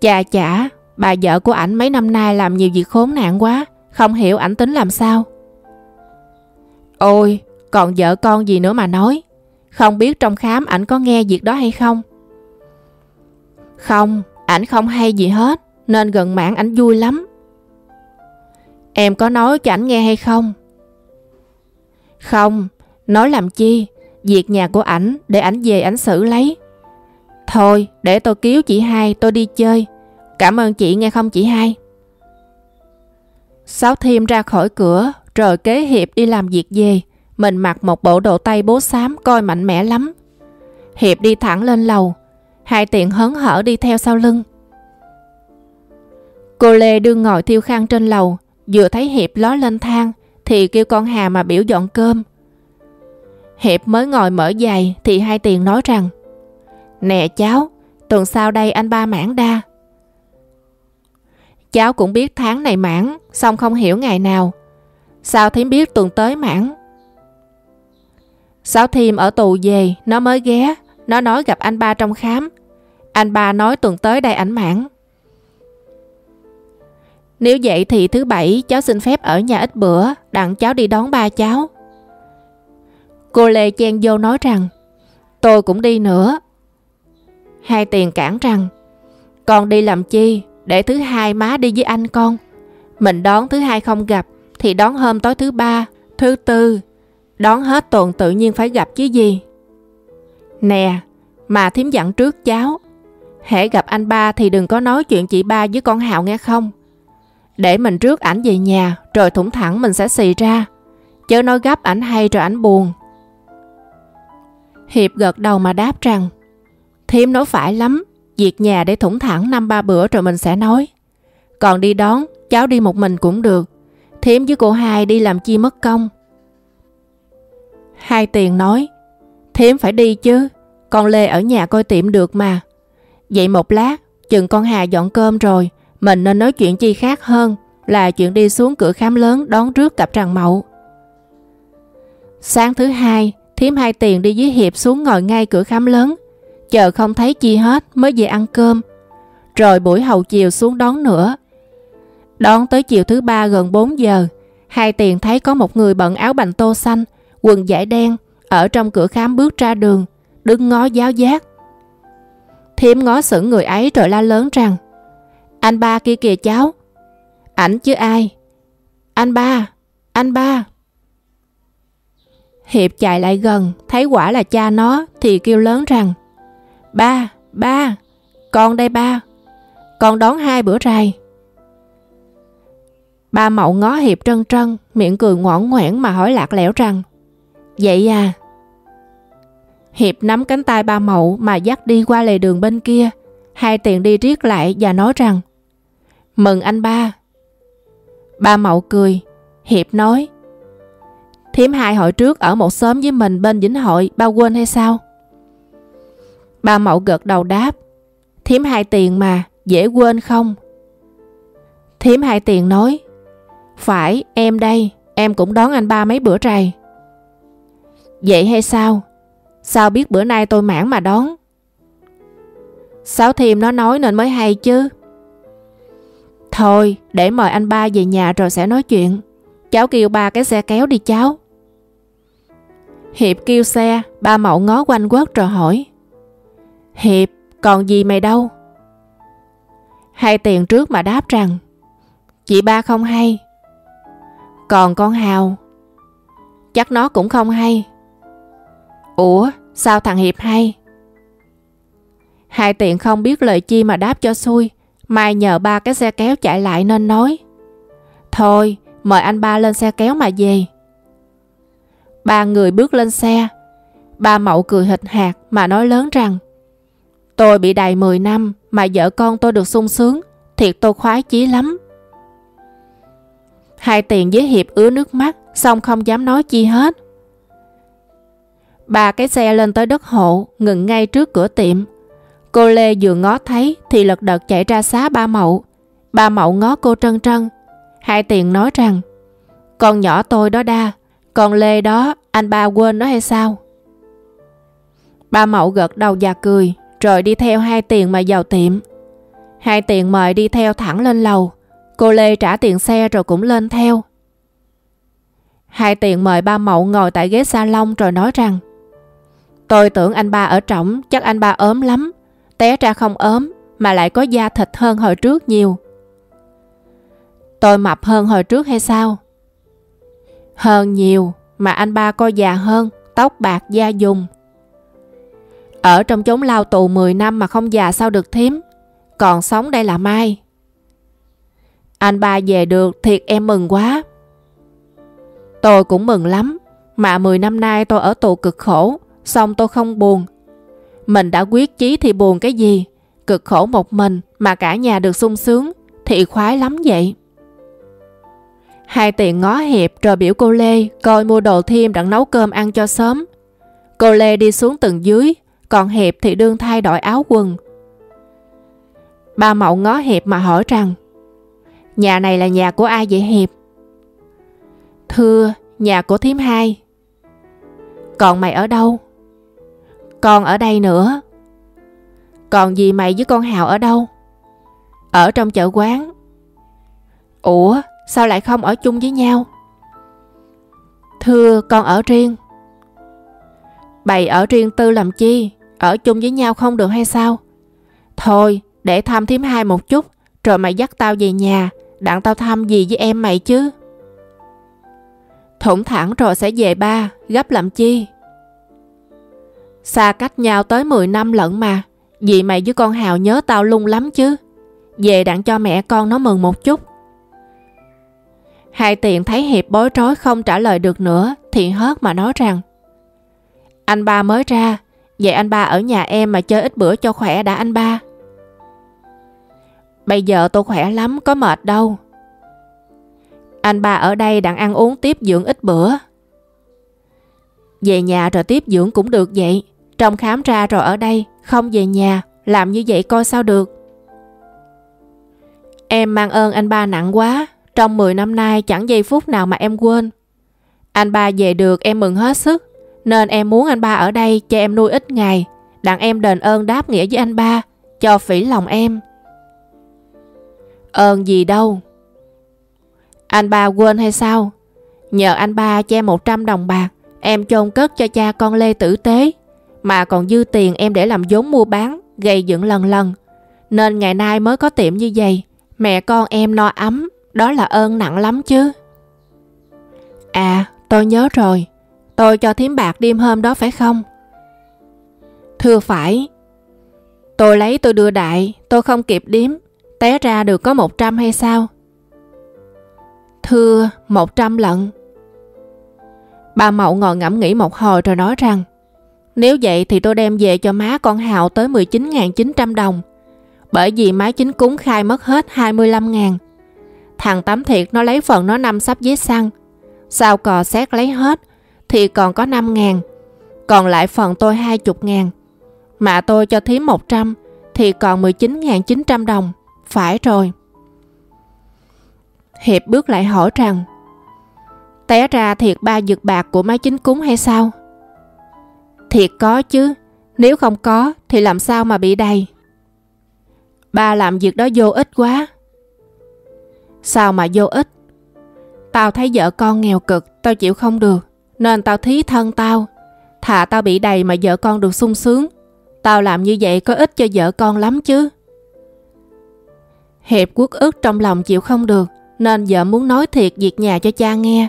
Chà chả, bà vợ của ảnh mấy năm nay làm nhiều việc khốn nạn quá, không hiểu ảnh tính làm sao. Ôi, còn vợ con gì nữa mà nói. Không biết trong khám ảnh có nghe việc đó hay không? Không, ảnh không hay gì hết, nên gần mãn ảnh vui lắm. Em có nói cho ảnh nghe hay không? Không, nói làm chi, việc nhà của ảnh để ảnh về ảnh xử lấy. Thôi, để tôi cứu chị hai tôi đi chơi. Cảm ơn chị nghe không chị hai? Sáu Thiêm ra khỏi cửa, rồi kế Hiệp đi làm việc về. Mình mặc một bộ đồ tay bố xám coi mạnh mẽ lắm. Hiệp đi thẳng lên lầu, hai tiện hớn hở đi theo sau lưng. Cô Lê đương ngồi thiêu khăn trên lầu, vừa thấy Hiệp ló lên thang thì kêu con Hà mà biểu dọn cơm. Hiệp mới ngồi mở giày thì hai tiền nói rằng Nè cháu, tuần sau đây anh ba mãn đa. Cháu cũng biết tháng này mãn, xong không hiểu ngày nào. Sao thím biết tuần tới mãn? Sáu Thiêm ở tù về, nó mới ghé, nó nói gặp anh ba trong khám. Anh ba nói tuần tới đây ảnh mãn. Nếu vậy thì thứ bảy cháu xin phép ở nhà ít bữa, đặng cháu đi đón ba cháu. Cô Lê chen vô nói rằng, tôi cũng đi nữa. Hai tiền cản rằng, con đi làm chi, để thứ hai má đi với anh con. Mình đón thứ hai không gặp, thì đón hôm tối thứ ba, thứ tư. Đón hết tuần tự nhiên phải gặp chứ gì. Nè, mà thím dặn trước cháu. Hễ gặp anh ba thì đừng có nói chuyện chị ba với con Hạo nghe không. Để mình trước ảnh về nhà, rồi thủng thẳng mình sẽ xì ra. Chớ nói gấp ảnh hay rồi ảnh buồn. Hiệp gật đầu mà đáp rằng Thiếm nói phải lắm Việc nhà để thủng thẳng năm ba bữa rồi mình sẽ nói Còn đi đón Cháu đi một mình cũng được Thiếm với cô hai đi làm chi mất công Hai tiền nói Thiếm phải đi chứ Con Lê ở nhà coi tiệm được mà Vậy một lát Chừng con Hà dọn cơm rồi mình nên nói chuyện chi khác hơn Là chuyện đi xuống cửa khám lớn đón trước cặp tràng mậu. Sáng thứ hai Thiếm hai tiền đi với Hiệp xuống ngồi ngay cửa khám lớn, Chờ không thấy chi hết mới về ăn cơm. Rồi buổi hầu chiều xuống đón nữa. Đón tới chiều thứ ba gần 4 giờ, Hai tiền thấy có một người bận áo bành tô xanh, Quần vải đen, Ở trong cửa khám bước ra đường, Đứng ngó giáo giác. Thiếm ngó sững người ấy rồi la lớn rằng anh ba kia kìa cháu Ảnh chứ ai Anh ba Anh ba Hiệp chạy lại gần, thấy quả là cha nó thì kêu lớn rằng Ba, ba, Con đây ba. Con đón hai bữa rày. Ba Mậu ngó Hiệp trân trân, miệng cười ngoãn ngoãn mà hỏi lạc lẽo rằng Vậy à? Hiệp nắm cánh tay ba Mậu mà dắt đi qua lề đường bên kia. Hai tiền đi riết lại và nói rằng Mừng anh ba. Ba Mậu cười. Hiệp nói Thiếm hai hồi trước ở một xóm với mình bên Vĩnh Hội, ba quên hay sao? Ba Mậu gật đầu đáp Thiếm hai tiền mà, dễ quên không? Thiếm hai tiền nói Phải, em đây, em cũng đón anh ba mấy bữa trời. Vậy hay sao? Sao biết bữa nay tôi mãn mà đón? Sáu Thiêm nó nói nên mới hay chứ. Thôi, để mời anh ba về nhà rồi sẽ nói chuyện. Cháu kêu ba cái xe kéo đi cháu. Hiệp kêu xe, ba mậu ngó quanh quất rồi hỏi. Hiệp, còn gì mày đâu? Hai tiền trước mà đáp rằng Chị ba không hay Còn con Hào Chắc nó cũng không hay Ủa sao thằng Hiệp hay Hai tiện không biết lời chi mà đáp cho xui Mai nhờ ba cái xe kéo chạy lại nên nói Thôi mời anh ba lên xe kéo mà về Ba người bước lên xe Ba mậu cười hịch hạt mà nói lớn rằng Tôi bị đầy 10 năm mà vợ con tôi được sung sướng, thiệt tôi khoái chí lắm. Hai tiền với Hiệp ứa nước mắt, xong không dám nói chi hết. Ba cái xe lên tới đất hộ, ngừng ngay trước cửa tiệm. Cô Lê vừa ngó thấy thì lật đật chạy ra xá ba mậu. Ba mậu ngó cô trân trân. Hai tiền nói rằng, con nhỏ tôi đó đa, còn Lê đó anh ba quên nó hay sao? Ba mậu gật đầu và cười, rồi đi theo hai tiền mà vào tiệm. Hai tiền mời đi theo thẳng lên lầu. Cô Lê trả tiền xe rồi cũng lên theo. Hai tiền mời ba mậu ngồi tại ghế salon rồi nói rằng Tôi tưởng anh ba ở trỏng, chắc anh ba ốm lắm. Té ra không ốm, mà lại có da thịt hơn hồi trước nhiều. Tôi mập hơn hồi trước hay sao? Hơn nhiều, mà anh ba coi già hơn, tóc bạc da dùng. Ở trong chốn lao tù 10 năm mà không già sao được thím. Còn sống đây là Mai. Anh ba về được thiệt em mừng quá. Tôi cũng mừng lắm. Mà 10 năm nay tôi ở tù cực khổ. Xong tôi không buồn. Mình đã quyết chí thì buồn cái gì. Cực khổ một mình mà cả nhà được sung sướng. Thì khoái lắm vậy. Hai tiền ngó hiệp rồi biểu cô Lê coi mua đồ thêm đặng nấu cơm ăn cho sớm. Cô Lê đi xuống tầng dưới còn Hiệp thì đương thay đổi áo quần. Ba Mậu ngó Hiệp mà hỏi rằng Nhà này là nhà của ai vậy Hiệp? Thưa, nhà của thím hai. Còn mày ở đâu? Con ở đây nữa. Còn gì mày với con Hào ở đâu? Ở trong chợ quán. Ủa, sao lại không ở chung với nhau? Thưa, con ở riêng. Bày ở riêng tư làm chi? Ở chung với nhau không được hay sao? Thôi, để thăm thím hai một chút, rồi mày dắt tao về nhà, đặng tao thăm gì với em mày chứ? Thủng thẳng rồi sẽ về ba, gấp làm chi? Xa cách nhau tới 10 năm lận mà, vì mày với con Hào nhớ tao lung lắm chứ. Về đặng cho mẹ con nó mừng một chút. Hai tiện thấy Hiệp bối rối không trả lời được nữa thì hớt mà nói rằng Anh ba mới ra, Vậy anh ba ở nhà em mà chơi ít bữa cho khỏe đã anh ba. Bây giờ tôi khỏe lắm, có mệt đâu. Anh ba ở đây đang ăn uống tiếp dưỡng ít bữa. Về nhà rồi tiếp dưỡng cũng được vậy. Trong khám ra rồi ở đây, không về nhà, làm như vậy coi sao được. Em mang ơn anh ba nặng quá, trong 10 năm nay chẳng giây phút nào mà em quên. Anh ba về được em mừng hết sức. Nên em muốn anh ba ở đây cho em nuôi ít ngày, đặng em đền ơn đáp nghĩa với anh ba, cho phỉ lòng em. Ơn gì đâu. Anh ba quên hay sao? Nhờ anh ba che 100 đồng bạc, em chôn cất cho cha con Lê tử tế, mà còn dư tiền em để làm vốn mua bán, gây dựng lần lần. Nên ngày nay mới có tiệm như vậy, mẹ con em no ấm, đó là ơn nặng lắm chứ. À, tôi nhớ rồi. Tôi cho thím bạc đêm hôm đó phải không? Thưa phải. Tôi lấy tôi đưa đại, tôi không kịp điếm, té ra được có 100 hay sao? Thưa, 100 lận. Bà Mậu ngồi ngẫm nghĩ một hồi rồi nói rằng nếu vậy thì tôi đem về cho má con Hào tới 19.900 đồng. Bởi vì má chính cúng khai mất hết 25.000 Thằng tấm Thiệt nó lấy phần nó năm sắp giấy xăng. Sao cò xét lấy hết, Thì còn có 5.000 Còn lại phần tôi 20.000 Mà tôi cho thím 100 Thì còn 19.900 đồng. Phải rồi. Hiệp bước lại hỏi rằng, Té ra thiệt ba dược bạc của má chính cúng hay sao? Thiệt có chứ, nếu không có thì làm sao mà bị đầy? Ba làm việc đó vô ích quá. Sao mà vô ích? Tao thấy vợ con nghèo cực, tao chịu không được, nên tao thí thân tao. Thà tao bị đầy mà vợ con được sung sướng. Tao làm như vậy có ích cho vợ con lắm chứ. Hiệp quốc ức trong lòng chịu không được, nên vợ muốn nói thiệt việc nhà cho cha nghe.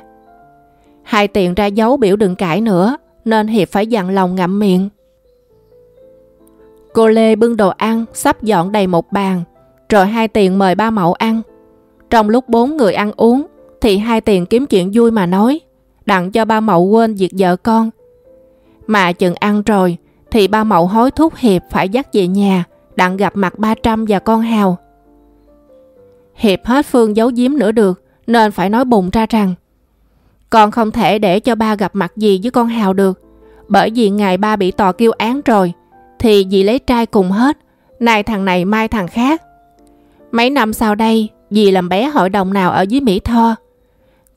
Hai tiền ra dấu biểu đừng cãi nữa, nên Hiệp phải dặn lòng ngậm miệng. Cô Lê bưng đồ ăn, sắp dọn đầy một bàn, rồi hai tiền mời ba mẫu ăn. Trong lúc bốn người ăn uống, thì hai tiền kiếm chuyện vui mà nói, đặng cho ba mẫu quên việc vợ con. Mà chừng ăn rồi, thì ba mẫu hối thúc Hiệp phải dắt về nhà, đặng gặp mặt ba trăm và con Hào. Hiệp hết phương giấu giếm nữa được, nên phải nói bùng ra rằng con không thể để cho ba gặp mặt gì với con Hào được. Bởi vì ngày ba bị tòa kêu án rồi, thì dì lấy trai cùng hết. Nay thằng này mai thằng khác. Mấy năm sau đây, dì làm bé hội đồng nào ở dưới Mỹ Tho.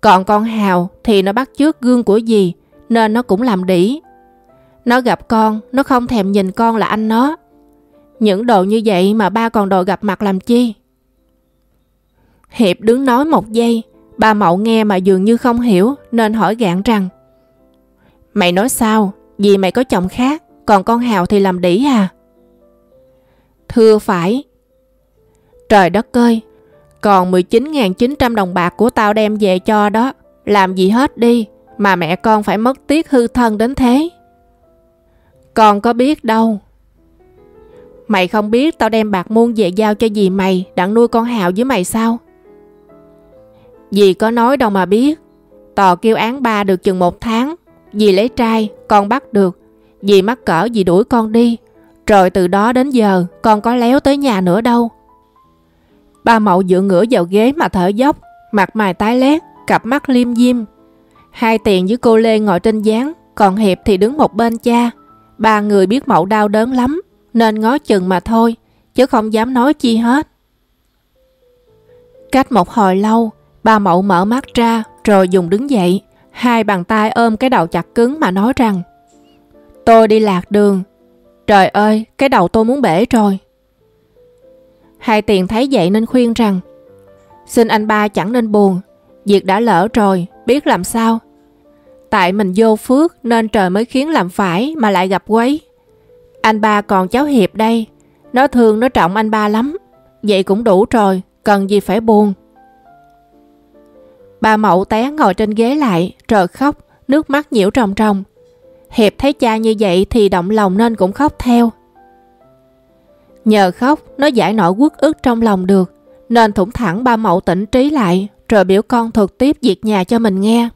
Còn con Hào thì nó bắt trước gương của dì, nên nó cũng làm đỉ. Nó gặp con, nó không thèm nhìn con là anh nó. Những đồ như vậy mà ba còn đồ gặp mặt làm chi? Hiệp đứng nói một giây, Bà Mậu nghe mà dường như không hiểu nên hỏi gạn rằng Mày nói sao? Vì mày có chồng khác, còn con Hào thì làm đỉ à? Thưa phải. Trời đất ơi, còn 19.900 đồng bạc của tao đem về cho đó, làm gì hết đi, mà mẹ con phải mất tiếc hư thân đến thế. Con có biết đâu. Mày không biết tao đem bạc muôn về giao cho dì mày đặng nuôi con Hào với mày sao? Dì có nói đâu mà biết. Tò kêu án ba được chừng một tháng. Dì lấy trai, con bắt được. Dì mắc cỡ dì đuổi con đi. Rồi từ đó đến giờ con có léo tới nhà nữa đâu. Ba mậu dựa ngửa vào ghế mà thở dốc, mặt mày tái lét, cặp mắt liêm diêm. Hai tiền với cô Lê ngồi trên gián, còn Hiệp thì đứng một bên cha. Ba người biết mậu đau đớn lắm, nên ngó chừng mà thôi, chứ không dám nói chi hết. Cách một hồi lâu, Ba mậu mở mắt ra rồi dùng đứng dậy, hai bàn tay ôm cái đầu chặt cứng mà nói rằng Tôi đi lạc đường. Trời ơi, cái đầu tôi muốn bể rồi. Hai tiền thấy vậy nên khuyên rằng Xin anh ba chẳng nên buồn, việc đã lỡ rồi, biết làm sao. Tại mình vô phước nên trời mới khiến làm phải mà lại gặp quấy. Anh ba còn cháu Hiệp đây, nó thương nó trọng anh ba lắm. Vậy cũng đủ rồi, cần gì phải buồn. Bà Mậu té ngồi trên ghế lại, rồi khóc, nước mắt nhiễu tròng tròng. Hiệp thấy cha như vậy thì động lòng nên cũng khóc theo. Nhờ khóc, nó giải nỗi quốc ức trong lòng được, nên thủng thẳng ba Mậu tỉnh trí lại, rồi biểu con thuật tiếp việc nhà cho mình nghe.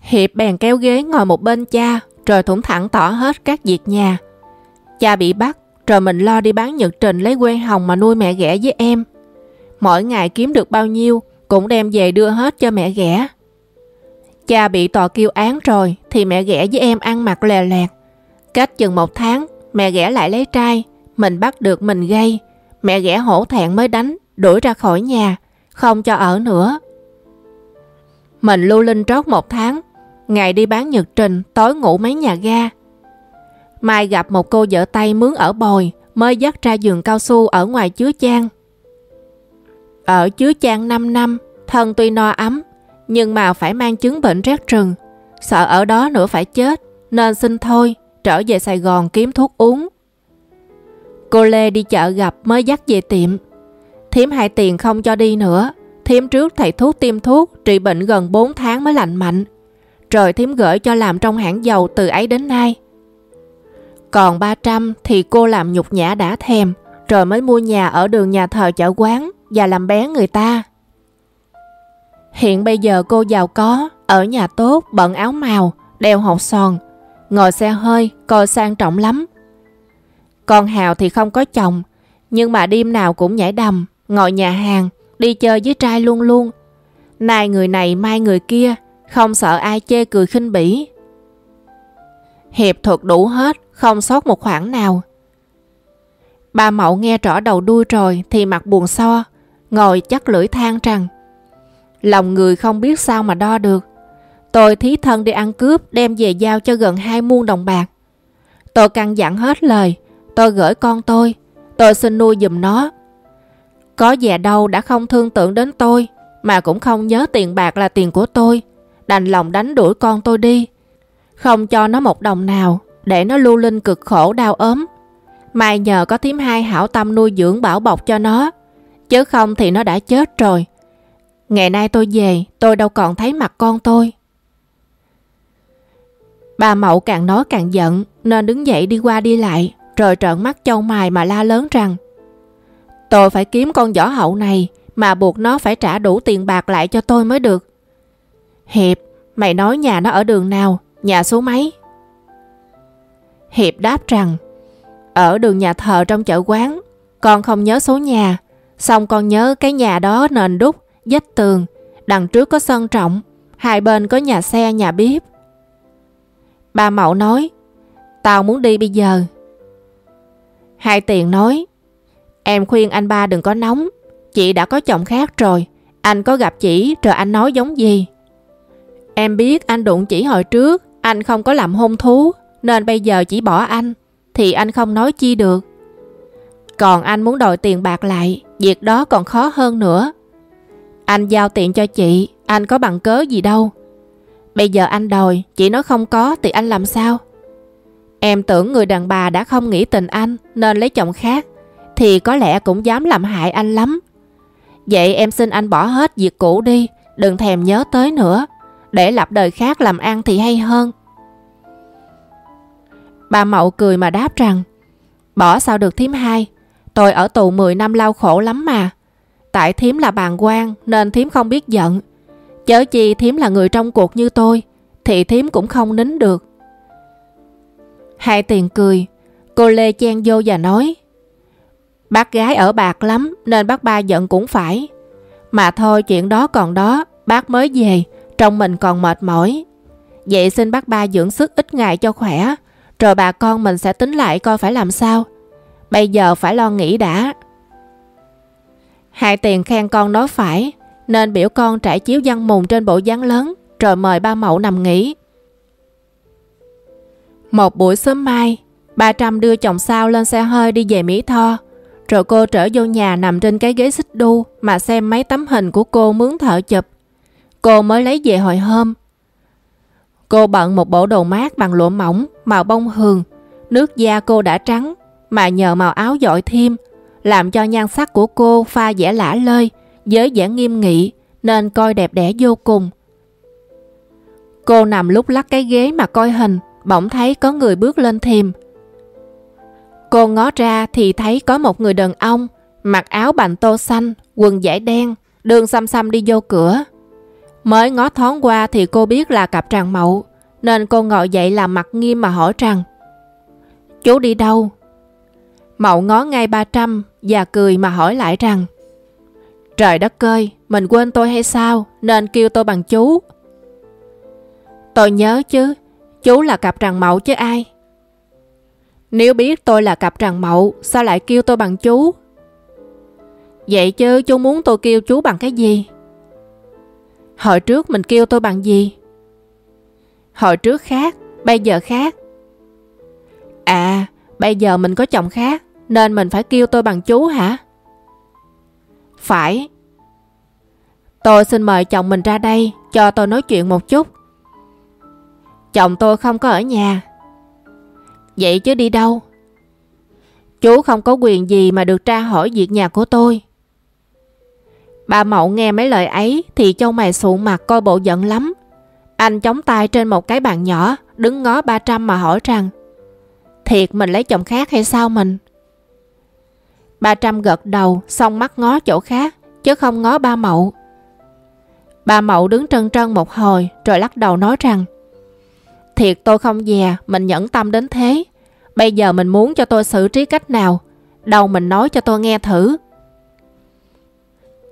Hiệp bèn kéo ghế ngồi một bên cha, rồi thủng thẳng tỏ hết các việc nhà. Cha bị bắt, rồi mình lo đi bán nhật trình lấy quê hồng mà nuôi mẹ ghẻ với em. Mỗi ngày kiếm được bao nhiêu, cũng đem về đưa hết cho mẹ ghẻ. Cha bị tòa kêu án rồi thì mẹ ghẻ với em ăn mặc lè lẹt. Cách chừng một tháng, mẹ ghẻ lại lấy trai, mình bắt được mình gây. Mẹ ghẻ hổ thẹn mới đánh, đuổi ra khỏi nhà, không cho ở nữa. Mình lưu linh trót một tháng, ngày đi bán nhật trình, tối ngủ mấy nhà ga. Mai gặp một cô vợ Tây mướn ở bồi, mới dắt ra giường cao su ở ngoài chứa trang. Ở chứa chan 5 năm, thân tuy no ấm, nhưng mà phải mang chứng bệnh rét rừng. Sợ ở đó nữa phải chết, nên xin thôi, trở về Sài Gòn kiếm thuốc uống. Cô Lê đi chợ gặp mới dắt về tiệm. Thiếm hai tiền không cho đi nữa. Thiếm trước thầy thuốc tiêm thuốc, trị bệnh gần 4 tháng mới lành mạnh. Rồi thiếm gửi cho làm trong hãng dầu từ ấy đến nay. Còn 300 thì cô làm nhục nhã đã thèm, rồi mới mua nhà ở đường nhà thờ chợ quán và làm bé người ta. Hiện bây giờ cô giàu có, ở nhà tốt, bận áo màu, đeo hột sòn, ngồi xe hơi, coi sang trọng lắm. Con Hào thì không có chồng, nhưng mà đêm nào cũng nhảy đầm, ngồi nhà hàng, đi chơi với trai luôn luôn. Nay người này mai người kia, không sợ ai chê cười khinh bỉ. Hiệp thuật đủ hết, không sót một khoản nào. Bà Mậu nghe rõ đầu đuôi rồi thì mặt buồn so, ngồi chắc lưỡi than rằng Lòng người không biết sao mà đo được. Tôi thí thân đi ăn cướp đem về giao cho gần hai muôn đồng bạc. Tôi căn dặn hết lời, tôi gửi con tôi, tôi xin nuôi giùm nó. Có già đâu đã không thương tưởng đến tôi, mà cũng không nhớ tiền bạc là tiền của tôi, đành lòng đánh đuổi con tôi đi. Không cho nó một đồng nào, để nó lưu linh cực khổ đau ốm. Mai nhờ có thím hai hảo tâm nuôi dưỡng bảo bọc cho nó, chứ không thì nó đã chết rồi. Ngày nay tôi về, tôi đâu còn thấy mặt con tôi. Bà Mậu càng nói càng giận, nên đứng dậy đi qua đi lại, rồi trợn mắt châu mài mà la lớn rằng Tôi phải kiếm con võ hậu này, mà buộc nó phải trả đủ tiền bạc lại cho tôi mới được. Hiệp, mày nói nhà nó ở đường nào, nhà số mấy? Hiệp đáp rằng Ở đường nhà thờ trong chợ quán, con không nhớ số nhà, xong con nhớ cái nhà đó nền đúc, dách tường, đằng trước có sân trọng, hai bên có nhà xe, nhà bếp. Ba Mậu nói, tao muốn đi bây giờ. Hai tiền nói, em khuyên anh ba đừng có nóng, chị đã có chồng khác rồi, anh có gặp chị rồi anh nói giống gì. Em biết anh đụng chỉ hồi trước, anh không có làm hôn thú, nên bây giờ chỉ bỏ anh, thì anh không nói chi được. Còn anh muốn đòi tiền bạc lại, việc đó còn khó hơn nữa. Anh giao tiền cho chị, anh có bằng cớ gì đâu. Bây giờ anh đòi, chị nói không có thì anh làm sao? Em tưởng người đàn bà đã không nghĩ tình anh nên lấy chồng khác, thì có lẽ cũng dám làm hại anh lắm. Vậy em xin anh bỏ hết việc cũ đi, đừng thèm nhớ tới nữa. Để lập đời khác làm ăn thì hay hơn. Bà Mậu cười mà đáp rằng Bỏ sao được thím hai Tôi ở tù 10 năm lao khổ lắm mà. Tại thím là bàn quan, Nên thím không biết giận. Chớ chi thím là người trong cuộc như tôi, Thì thím cũng không nín được. Hai tiền cười, Cô Lê chen vô và nói, Bác gái ở bạc lắm, Nên bác ba giận cũng phải. Mà thôi chuyện đó còn đó, Bác mới về Trong mình còn mệt mỏi. Vậy xin bác ba dưỡng sức ít ngày cho khỏe, rồi bà con mình sẽ tính lại coi phải làm sao. Bây giờ phải lo nghĩ đã. Hai tiền khen con nói phải Nên biểu con trải chiếu văn mùng trên bộ dáng lớn Rồi mời ba mẫu nằm nghỉ. Một buổi sớm mai Ba Trăm đưa chồng sao lên xe hơi đi về Mỹ Tho Rồi cô trở vô nhà nằm trên cái ghế xích đu Mà xem mấy tấm hình của cô mướn thợ chụp. Cô mới lấy về hồi hôm. Cô bận một bộ đồ mát bằng lụa mỏng, màu bông hường. Nước da cô đã trắng, mà nhờ màu áo dội thêm, làm cho nhan sắc của cô pha vẻ lả lơi, với vẻ nghiêm nghị, nên coi đẹp đẽ vô cùng. Cô nằm lúc lắc cái ghế mà coi hình, bỗng thấy có người bước lên thềm. Cô ngó ra thì thấy có một người đàn ông, mặc áo bành tô xanh, quần dải đen, đường xăm xăm đi vô cửa. Mới ngó thoáng qua thì cô biết là cặp tràng mậu, nên cô ngồi dậy làm mặt nghiêm mà hỏi rằng Chú đi đâu? Mậu ngó ngay 300 và cười mà hỏi lại rằng Trời đất ơi, mình quên tôi hay sao nên kêu tôi bằng chú. Tôi nhớ chứ, chú là cặp tràng mậu chứ ai? Nếu biết tôi là cặp tràng mậu, sao lại kêu tôi bằng chú? Vậy chứ chú muốn tôi kêu chú bằng cái gì? Hồi trước mình kêu tôi bằng gì? Hồi trước khác, bây giờ khác. À, bây giờ mình có chồng khác, nên mình phải kêu tôi bằng chú hả? Phải. Tôi xin mời chồng mình ra đây, cho tôi nói chuyện một chút. Chồng tôi không có ở nhà. Vậy chứ đi đâu? Chú không có quyền gì mà được tra hỏi việc nhà của tôi. Bà Mậu nghe mấy lời ấy thì châu mày sụ mặt coi bộ giận lắm. Anh chống tay trên một cái bàn nhỏ, đứng ngó 300 mà hỏi rằng Thiệt mình lấy chồng khác hay sao mình? Ba Trăm gật đầu xong mắt ngó chỗ khác chứ không ngó ba Mậu. Bà Mậu đứng trân trân một hồi rồi lắc đầu nói rằng Thiệt tôi không dè, mình nhẫn tâm đến thế. Bây giờ mình muốn cho tôi xử trí cách nào? Đầu mình nói cho tôi nghe thử.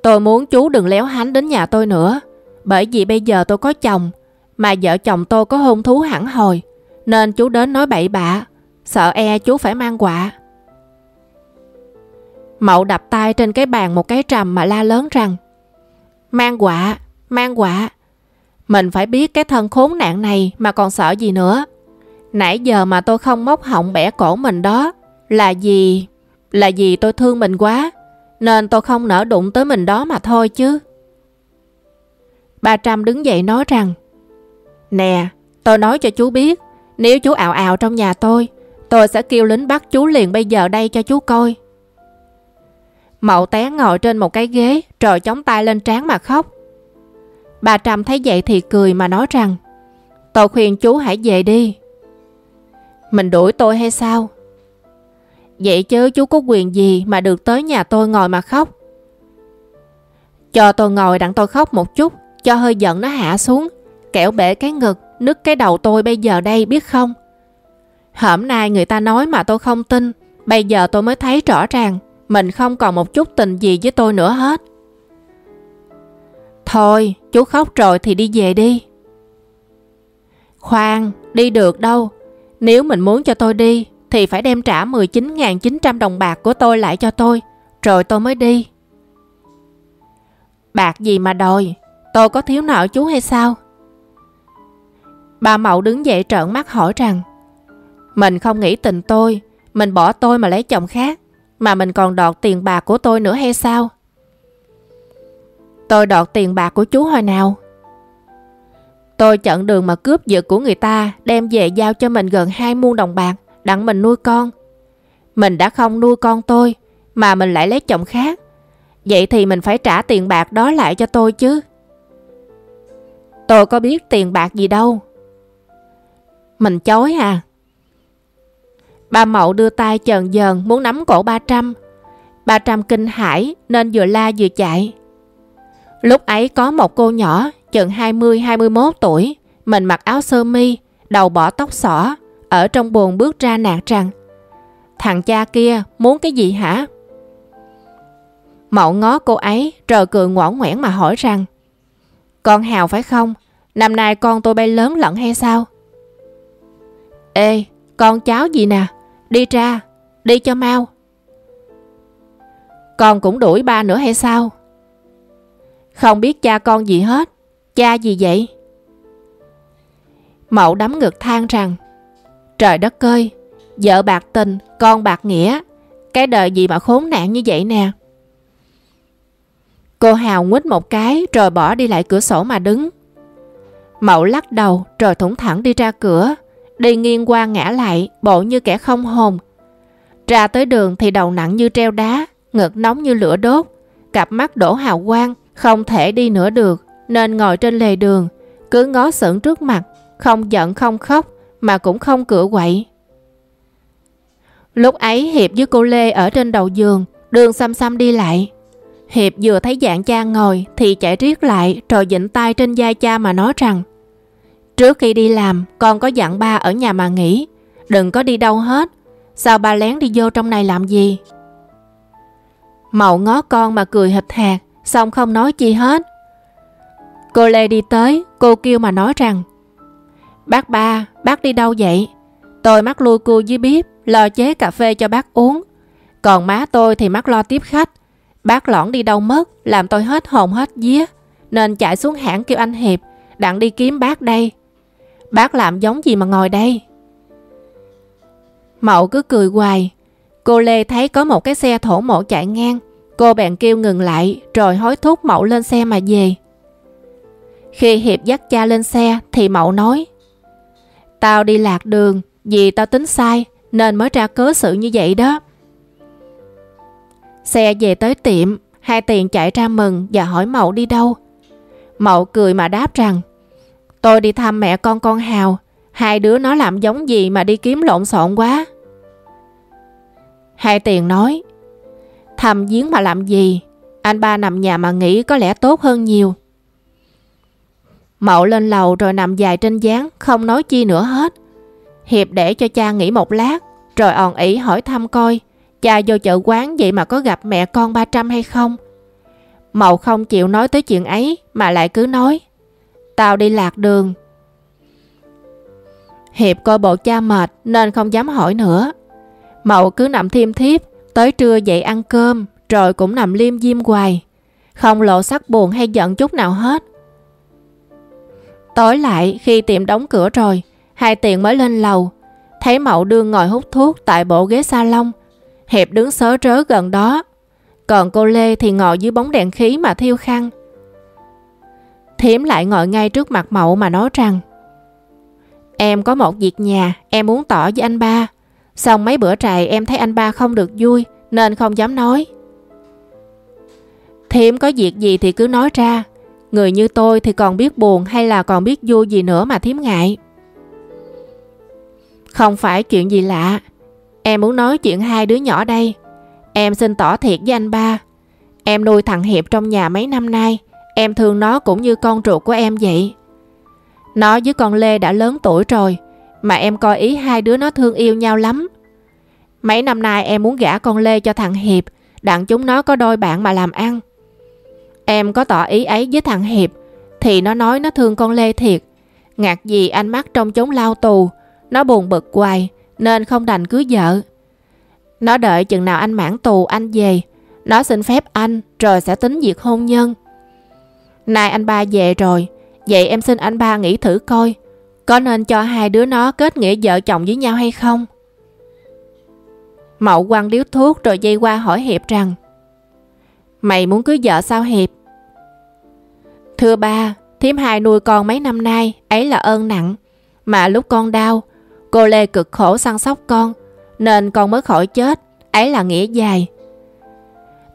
Tôi muốn chú đừng léo hánh đến nhà tôi nữa. Bởi vì bây giờ tôi có chồng, mà vợ chồng tôi có hôn thú hẳn hồi. Nên chú đến nói bậy bạ, sợ e chú phải mang quạ. Mậu đập tay trên cái bàn một cái trầm mà la lớn rằng Mang quạ, mang quạ. Mình phải biết cái thân khốn nạn này mà còn sợ gì nữa. Nãy giờ mà tôi không móc họng bẻ cổ mình đó là gì? Là gì tôi thương mình quá nên tôi không nỡ đụng tới mình đó mà thôi chứ. Ba Trâm đứng dậy nói rằng Nè, tôi nói cho chú biết nếu chú ảo ảo trong nhà tôi tôi sẽ kêu lính bắt chú liền bây giờ đây cho chú coi. Mậu té ngồi trên một cái ghế rồi chống tay lên trán mà khóc. Bà Trầm thấy vậy thì cười mà nói rằng, Tôi khuyên chú hãy về đi. Mình đuổi tôi hay sao? Vậy chứ chú có quyền gì mà được tới nhà tôi ngồi mà khóc? Cho tôi ngồi đặng tôi khóc một chút, cho hơi giận nó hạ xuống, kẻo bể cái ngực, nứt cái đầu tôi bây giờ đây biết không? Hôm nay người ta nói mà tôi không tin, bây giờ tôi mới thấy rõ ràng mình không còn một chút tình gì với tôi nữa hết. Thôi, chú khóc rồi thì đi về đi. Khoan, đi được đâu. Nếu mình muốn cho tôi đi, thì phải đem trả 19.900 đồng bạc của tôi lại cho tôi, rồi tôi mới đi. Bạc gì mà đòi, tôi có thiếu nợ chú hay sao? Bà Mậu đứng dậy trợn mắt hỏi rằng Mình không nghĩ tình tôi, mình bỏ tôi mà lấy chồng khác, mà mình còn đọt tiền bạc của tôi nữa hay sao? Tôi đọt tiền bạc của chú hồi nào? Tôi chặn đường mà cướp giật của người ta, đem về giao cho mình gần 2 muôn đồng bạc, đặng mình nuôi con. Mình đã không nuôi con tôi, mà mình lại lấy chồng khác. Vậy thì mình phải trả tiền bạc đó lại cho tôi chứ. Tôi có biết tiền bạc gì đâu. Mình chối à? Ba Mậu đưa tay chần dần muốn nắm cổ ba trăm. Ba trăm kinh hãi nên vừa la vừa chạy. Lúc ấy có một cô nhỏ chừng 20-21 tuổi, mình mặc áo sơ mi, đầu bỏ tóc xỏ, ở trong buồn bước ra nạt rằng Thằng cha kia muốn cái gì hả? Mậu ngó cô ấy rồi cười ngoãn ngoẻn mà hỏi rằng Con Hào phải không? Năm nay con tôi bay lớn lận hay sao? Ê, con cháu gì nè? Đi ra, đi cho mau. Con cũng đuổi ba nữa hay sao? Không biết cha con gì hết. Cha gì vậy? Mậu đấm ngực than rằng Trời đất ơi, vợ bạc tình, con bạc nghĩa. Cái đời gì mà khốn nạn như vậy nè. Cô Hào nguyết một cái rồi bỏ đi lại cửa sổ mà đứng. Mậu lắc đầu rồi thủng thẳng đi ra cửa, đi nghiêng qua ngã lại, bộ như kẻ không hồn. Ra tới đường thì đầu nặng như treo đá, ngực nóng như lửa đốt, cặp mắt đổ hào quang, không thể đi nữa được, nên ngồi trên lề đường, cứ ngó sững trước mặt, không giận không khóc, mà cũng không cửa quậy. Lúc ấy Hiệp với cô Lê ở trên đầu giường, đường xăm xăm đi lại. Hiệp vừa thấy dạng cha ngồi thì chạy riết lại rồi dịnh tay trên vai cha mà nói rằng Trước khi đi làm, con có dặn ba ở nhà mà nghỉ, đừng có đi đâu hết. Sao ba lén đi vô trong này làm gì? Mậu ngó con mà cười hịch hạt, xong không nói chi hết. Cô Lê đi tới, cô kêu mà nói rằng Bác ba, bác đi đâu vậy? Tôi mắc lui cua dưới bếp, lo chế cà phê cho bác uống. Còn má tôi thì mắc lo tiếp khách. Bác lõn đi đâu mất, làm tôi hết hồn hết vía. Nên chạy xuống hãng kêu anh Hiệp, đặng đi kiếm bác đây. Bác làm giống gì mà ngồi đây? Mậu cứ cười hoài. Cô Lê thấy có một cái xe thổ mộ chạy ngang. Cô bèn kêu ngừng lại rồi hối thúc Mậu lên xe mà về. Khi Hiệp dắt cha lên xe thì Mậu nói Tao đi lạc đường vì tao tính sai nên mới ra cớ sự như vậy đó. Xe về tới tiệm, hai tiền chạy ra mừng và hỏi Mậu đi đâu. Mậu cười mà đáp rằng Tôi đi thăm mẹ con con Hào, hai đứa nó làm giống gì mà đi kiếm lộn xộn quá, Hai tiền nói, thầm giếng mà làm gì, anh ba nằm nhà mà nghỉ có lẽ tốt hơn nhiều. Mậu lên lầu rồi nằm dài trên gián, không nói chi nữa hết. Hiệp để cho cha nghỉ một lát, rồi òn ỉ hỏi thăm coi, cha vô chợ quán vậy mà có gặp mẹ con 300 hay không? Mậu không chịu nói tới chuyện ấy mà lại cứ nói, tao đi lạc đường. Hiệp coi bộ cha mệt nên không dám hỏi nữa. Mậu cứ nằm thiêm thiếp, tới trưa dậy ăn cơm, rồi cũng nằm liêm diêm hoài. Không lộ sắc buồn hay giận chút nào hết. Tối lại khi tiệm đóng cửa rồi, hai tiền mới lên lầu. Thấy Mậu đương ngồi hút thuốc tại bộ ghế salon. Hiệp đứng sớ rớ gần đó. Còn cô Lê thì ngồi dưới bóng đèn khí mà thiêu khăn. Thiếm lại ngồi ngay trước mặt Mậu mà nói rằng Em có một việc nhà, em muốn tỏ với anh ba. Xong mấy bữa trại em thấy anh ba không được vui nên không dám nói. Thiếm có việc gì thì cứ nói ra. Người như tôi thì còn biết buồn hay là còn biết vui gì nữa mà thiếm ngại. Không phải chuyện gì lạ. Em muốn nói chuyện hai đứa nhỏ đây. Em xin tỏ thiệt với anh ba. Em nuôi thằng Hiệp trong nhà mấy năm nay. Em thương nó cũng như con ruột của em vậy. Nó với con Lê đã lớn tuổi rồi. Mà em coi ý hai đứa nó thương yêu nhau lắm. Mấy năm nay em muốn gả con Lê cho thằng Hiệp. Đặng chúng nó có đôi bạn mà làm ăn. Em có tỏ ý ấy với thằng Hiệp thì nó nói nó thương con Lê thiệt. Ngạc gì anh mắc trong chốn lao tù, nó buồn bực hoài nên không đành cưới vợ. Nó đợi chừng nào anh mãn tù anh về, nó xin phép anh rồi sẽ tính việc hôn nhân. Nay anh ba về rồi, vậy em xin anh ba nghĩ thử coi, có nên cho hai đứa nó kết nghĩa vợ chồng với nhau hay không? Mậu quăng điếu thuốc rồi dây qua hỏi Hiệp rằng Mày muốn cưới vợ sao Hiệp? Thưa ba, thím hai nuôi con mấy năm nay, ấy là ơn nặng. Mà lúc con đau, cô Lê cực khổ săn sóc con, nên con mới khỏi chết, ấy là nghĩa dài.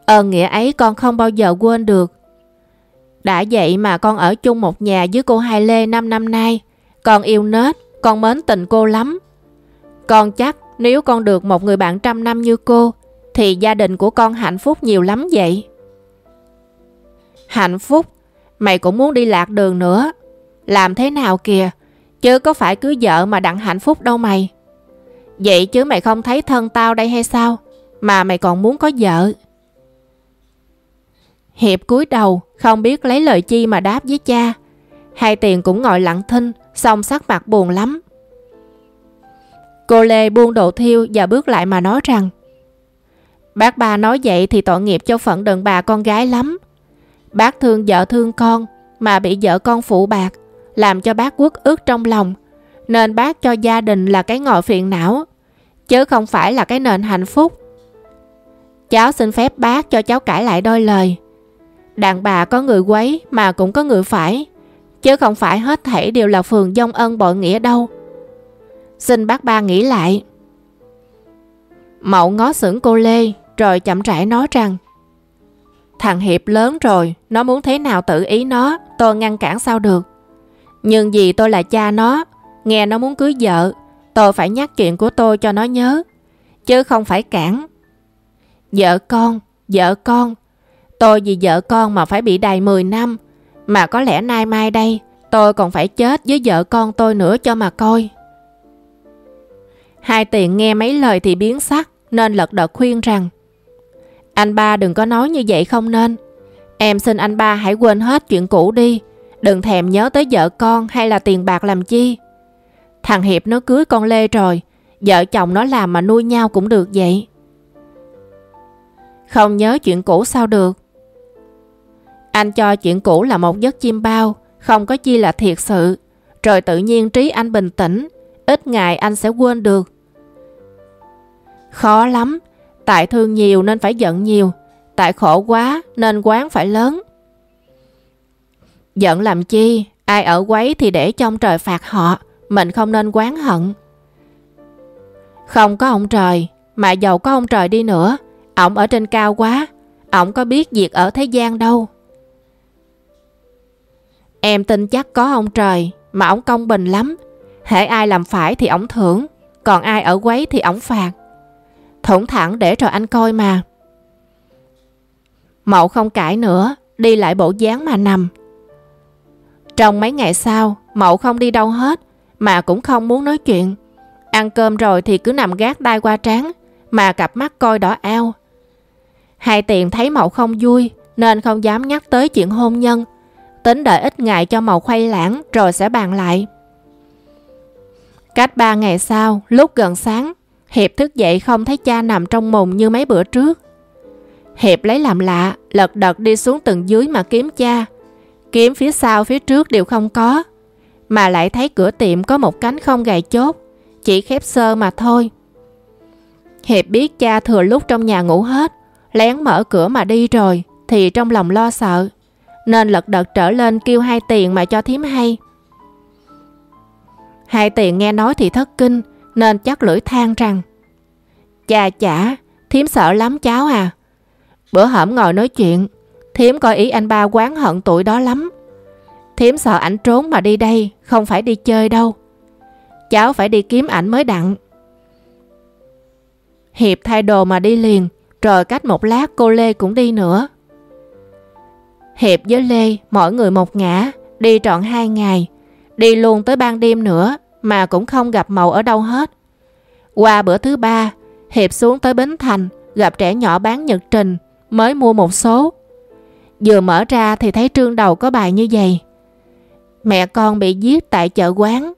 Ơn nghĩa ấy con không bao giờ quên được. Đã vậy mà con ở chung một nhà với cô Hai Lê 5 năm nay, con yêu nết, con mến tình cô lắm. Con chắc nếu con được một người bạn trăm năm như cô, thì gia đình của con hạnh phúc nhiều lắm vậy. Hạnh phúc? Mày cũng muốn đi lạc đường nữa. Làm thế nào kìa? Chứ có phải cưới vợ mà đặng hạnh phúc đâu mày. Vậy chứ mày không thấy thân tao đây hay sao? Mà mày còn muốn có vợ. Hiệp cúi đầu, không biết lấy lời chi mà đáp với cha. Hai tiền cũng ngồi lặng thinh, xong sắc mặt buồn lắm. Cô Lê buông đồ thiêu và bước lại mà nói rằng Bác ba nói vậy thì tội nghiệp cho phận đàn bà con gái lắm. Bác thương vợ thương con mà bị vợ con phụ bạc, làm cho bác quốc ức trong lòng. Nên bác cho gia đình là cái ngòi phiền não, chứ không phải là cái nền hạnh phúc. Cháu xin phép bác cho cháu cãi lại đôi lời. Đàn bà có người quấy mà cũng có người phải, chứ không phải hết thảy đều là phường dông ân bội nghĩa đâu. Xin bác ba nghĩ lại. Mậu ngó sững cô Lê, rồi chậm rãi nói rằng Thằng Hiệp lớn rồi, nó muốn thế nào tự ý nó, tôi ngăn cản sao được. Nhưng vì tôi là cha nó, nghe nó muốn cưới vợ, tôi phải nhắc chuyện của tôi cho nó nhớ, chứ không phải cản. Vợ con, vợ con, tôi vì vợ con mà phải bị đầy 10 năm, mà có lẽ nay mai đây tôi còn phải chết với vợ con tôi nữa cho mà coi. Hai tiền nghe mấy lời thì biến sắc nên lật đật khuyên rằng anh ba đừng có nói như vậy không nên. Em xin anh ba hãy quên hết chuyện cũ đi. Đừng thèm nhớ tới vợ con hay là tiền bạc làm chi. Thằng Hiệp nó cưới con Lê rồi. Vợ chồng nó làm mà nuôi nhau cũng được vậy. Không nhớ chuyện cũ sao được. Anh cho chuyện cũ là một giấc chim bao, không có chi là thiệt sự. Rồi tự nhiên trí anh bình tĩnh, ít ngày anh sẽ quên được. Khó lắm, Tại thương nhiều nên phải giận nhiều, tại khổ quá nên quán phải lớn. Giận làm chi, ai ở quấy thì để trong trời phạt họ, mình không nên quán hận. Không có ông trời, mà giàu có ông trời đi nữa, ổng ở trên cao quá, ổng có biết việc ở thế gian đâu. Em tin chắc có ông trời, mà ông công bình lắm. Hễ ai làm phải thì ông thưởng, còn ai ở quấy thì ông phạt. Thủng thẳng để cho anh coi mà. Mậu không cãi nữa, đi lại bộ dáng mà nằm. Trong mấy ngày sau, Mậu không đi đâu hết, mà cũng không muốn nói chuyện. Ăn cơm rồi thì cứ nằm gác đai qua trán, mà cặp mắt coi đỏ ao. Hai tiền thấy Mậu không vui, nên không dám nhắc tới chuyện hôn nhân. Tính đợi ít ngày cho màu khuây lãng rồi sẽ bàn lại. Cách ba ngày sau, lúc gần sáng, Hiệp thức dậy không thấy cha nằm trong mùng như mấy bữa trước. Hiệp lấy làm lạ, lật đật đi xuống tầng dưới mà kiếm cha. Kiếm phía sau phía trước đều không có. Mà lại thấy cửa tiệm có một cánh không gài chốt, chỉ khép sơ mà thôi. Hiệp biết cha thừa lúc trong nhà ngủ hết, lén mở cửa mà đi rồi, thì trong lòng lo sợ. Nên lật đật trở lên kêu hai tiền mà cho thím hay. Hai tiền nghe nói thì thất kinh, nên chắc lưỡi than rằng Chà chả, thím sợ lắm cháu à. Bữa hổm ngồi nói chuyện, thím coi ý anh ba quán hận tuổi đó lắm. Thím sợ ảnh trốn mà đi đây, không phải đi chơi đâu. Cháu phải đi kiếm ảnh mới đặng. Hiệp thay đồ mà đi liền, rồi cách một lát cô Lê cũng đi nữa. Hiệp với Lê, mỗi người một ngã, đi trọn hai ngày, đi luôn tới ban đêm nữa mà cũng không gặp màu ở đâu hết. Qua bữa thứ ba, Hiệp xuống tới Bến Thành, gặp trẻ nhỏ bán nhật trình, mới mua một số. Vừa mở ra thì thấy trương đầu có bài như vậy. Mẹ con bị giết tại chợ quán,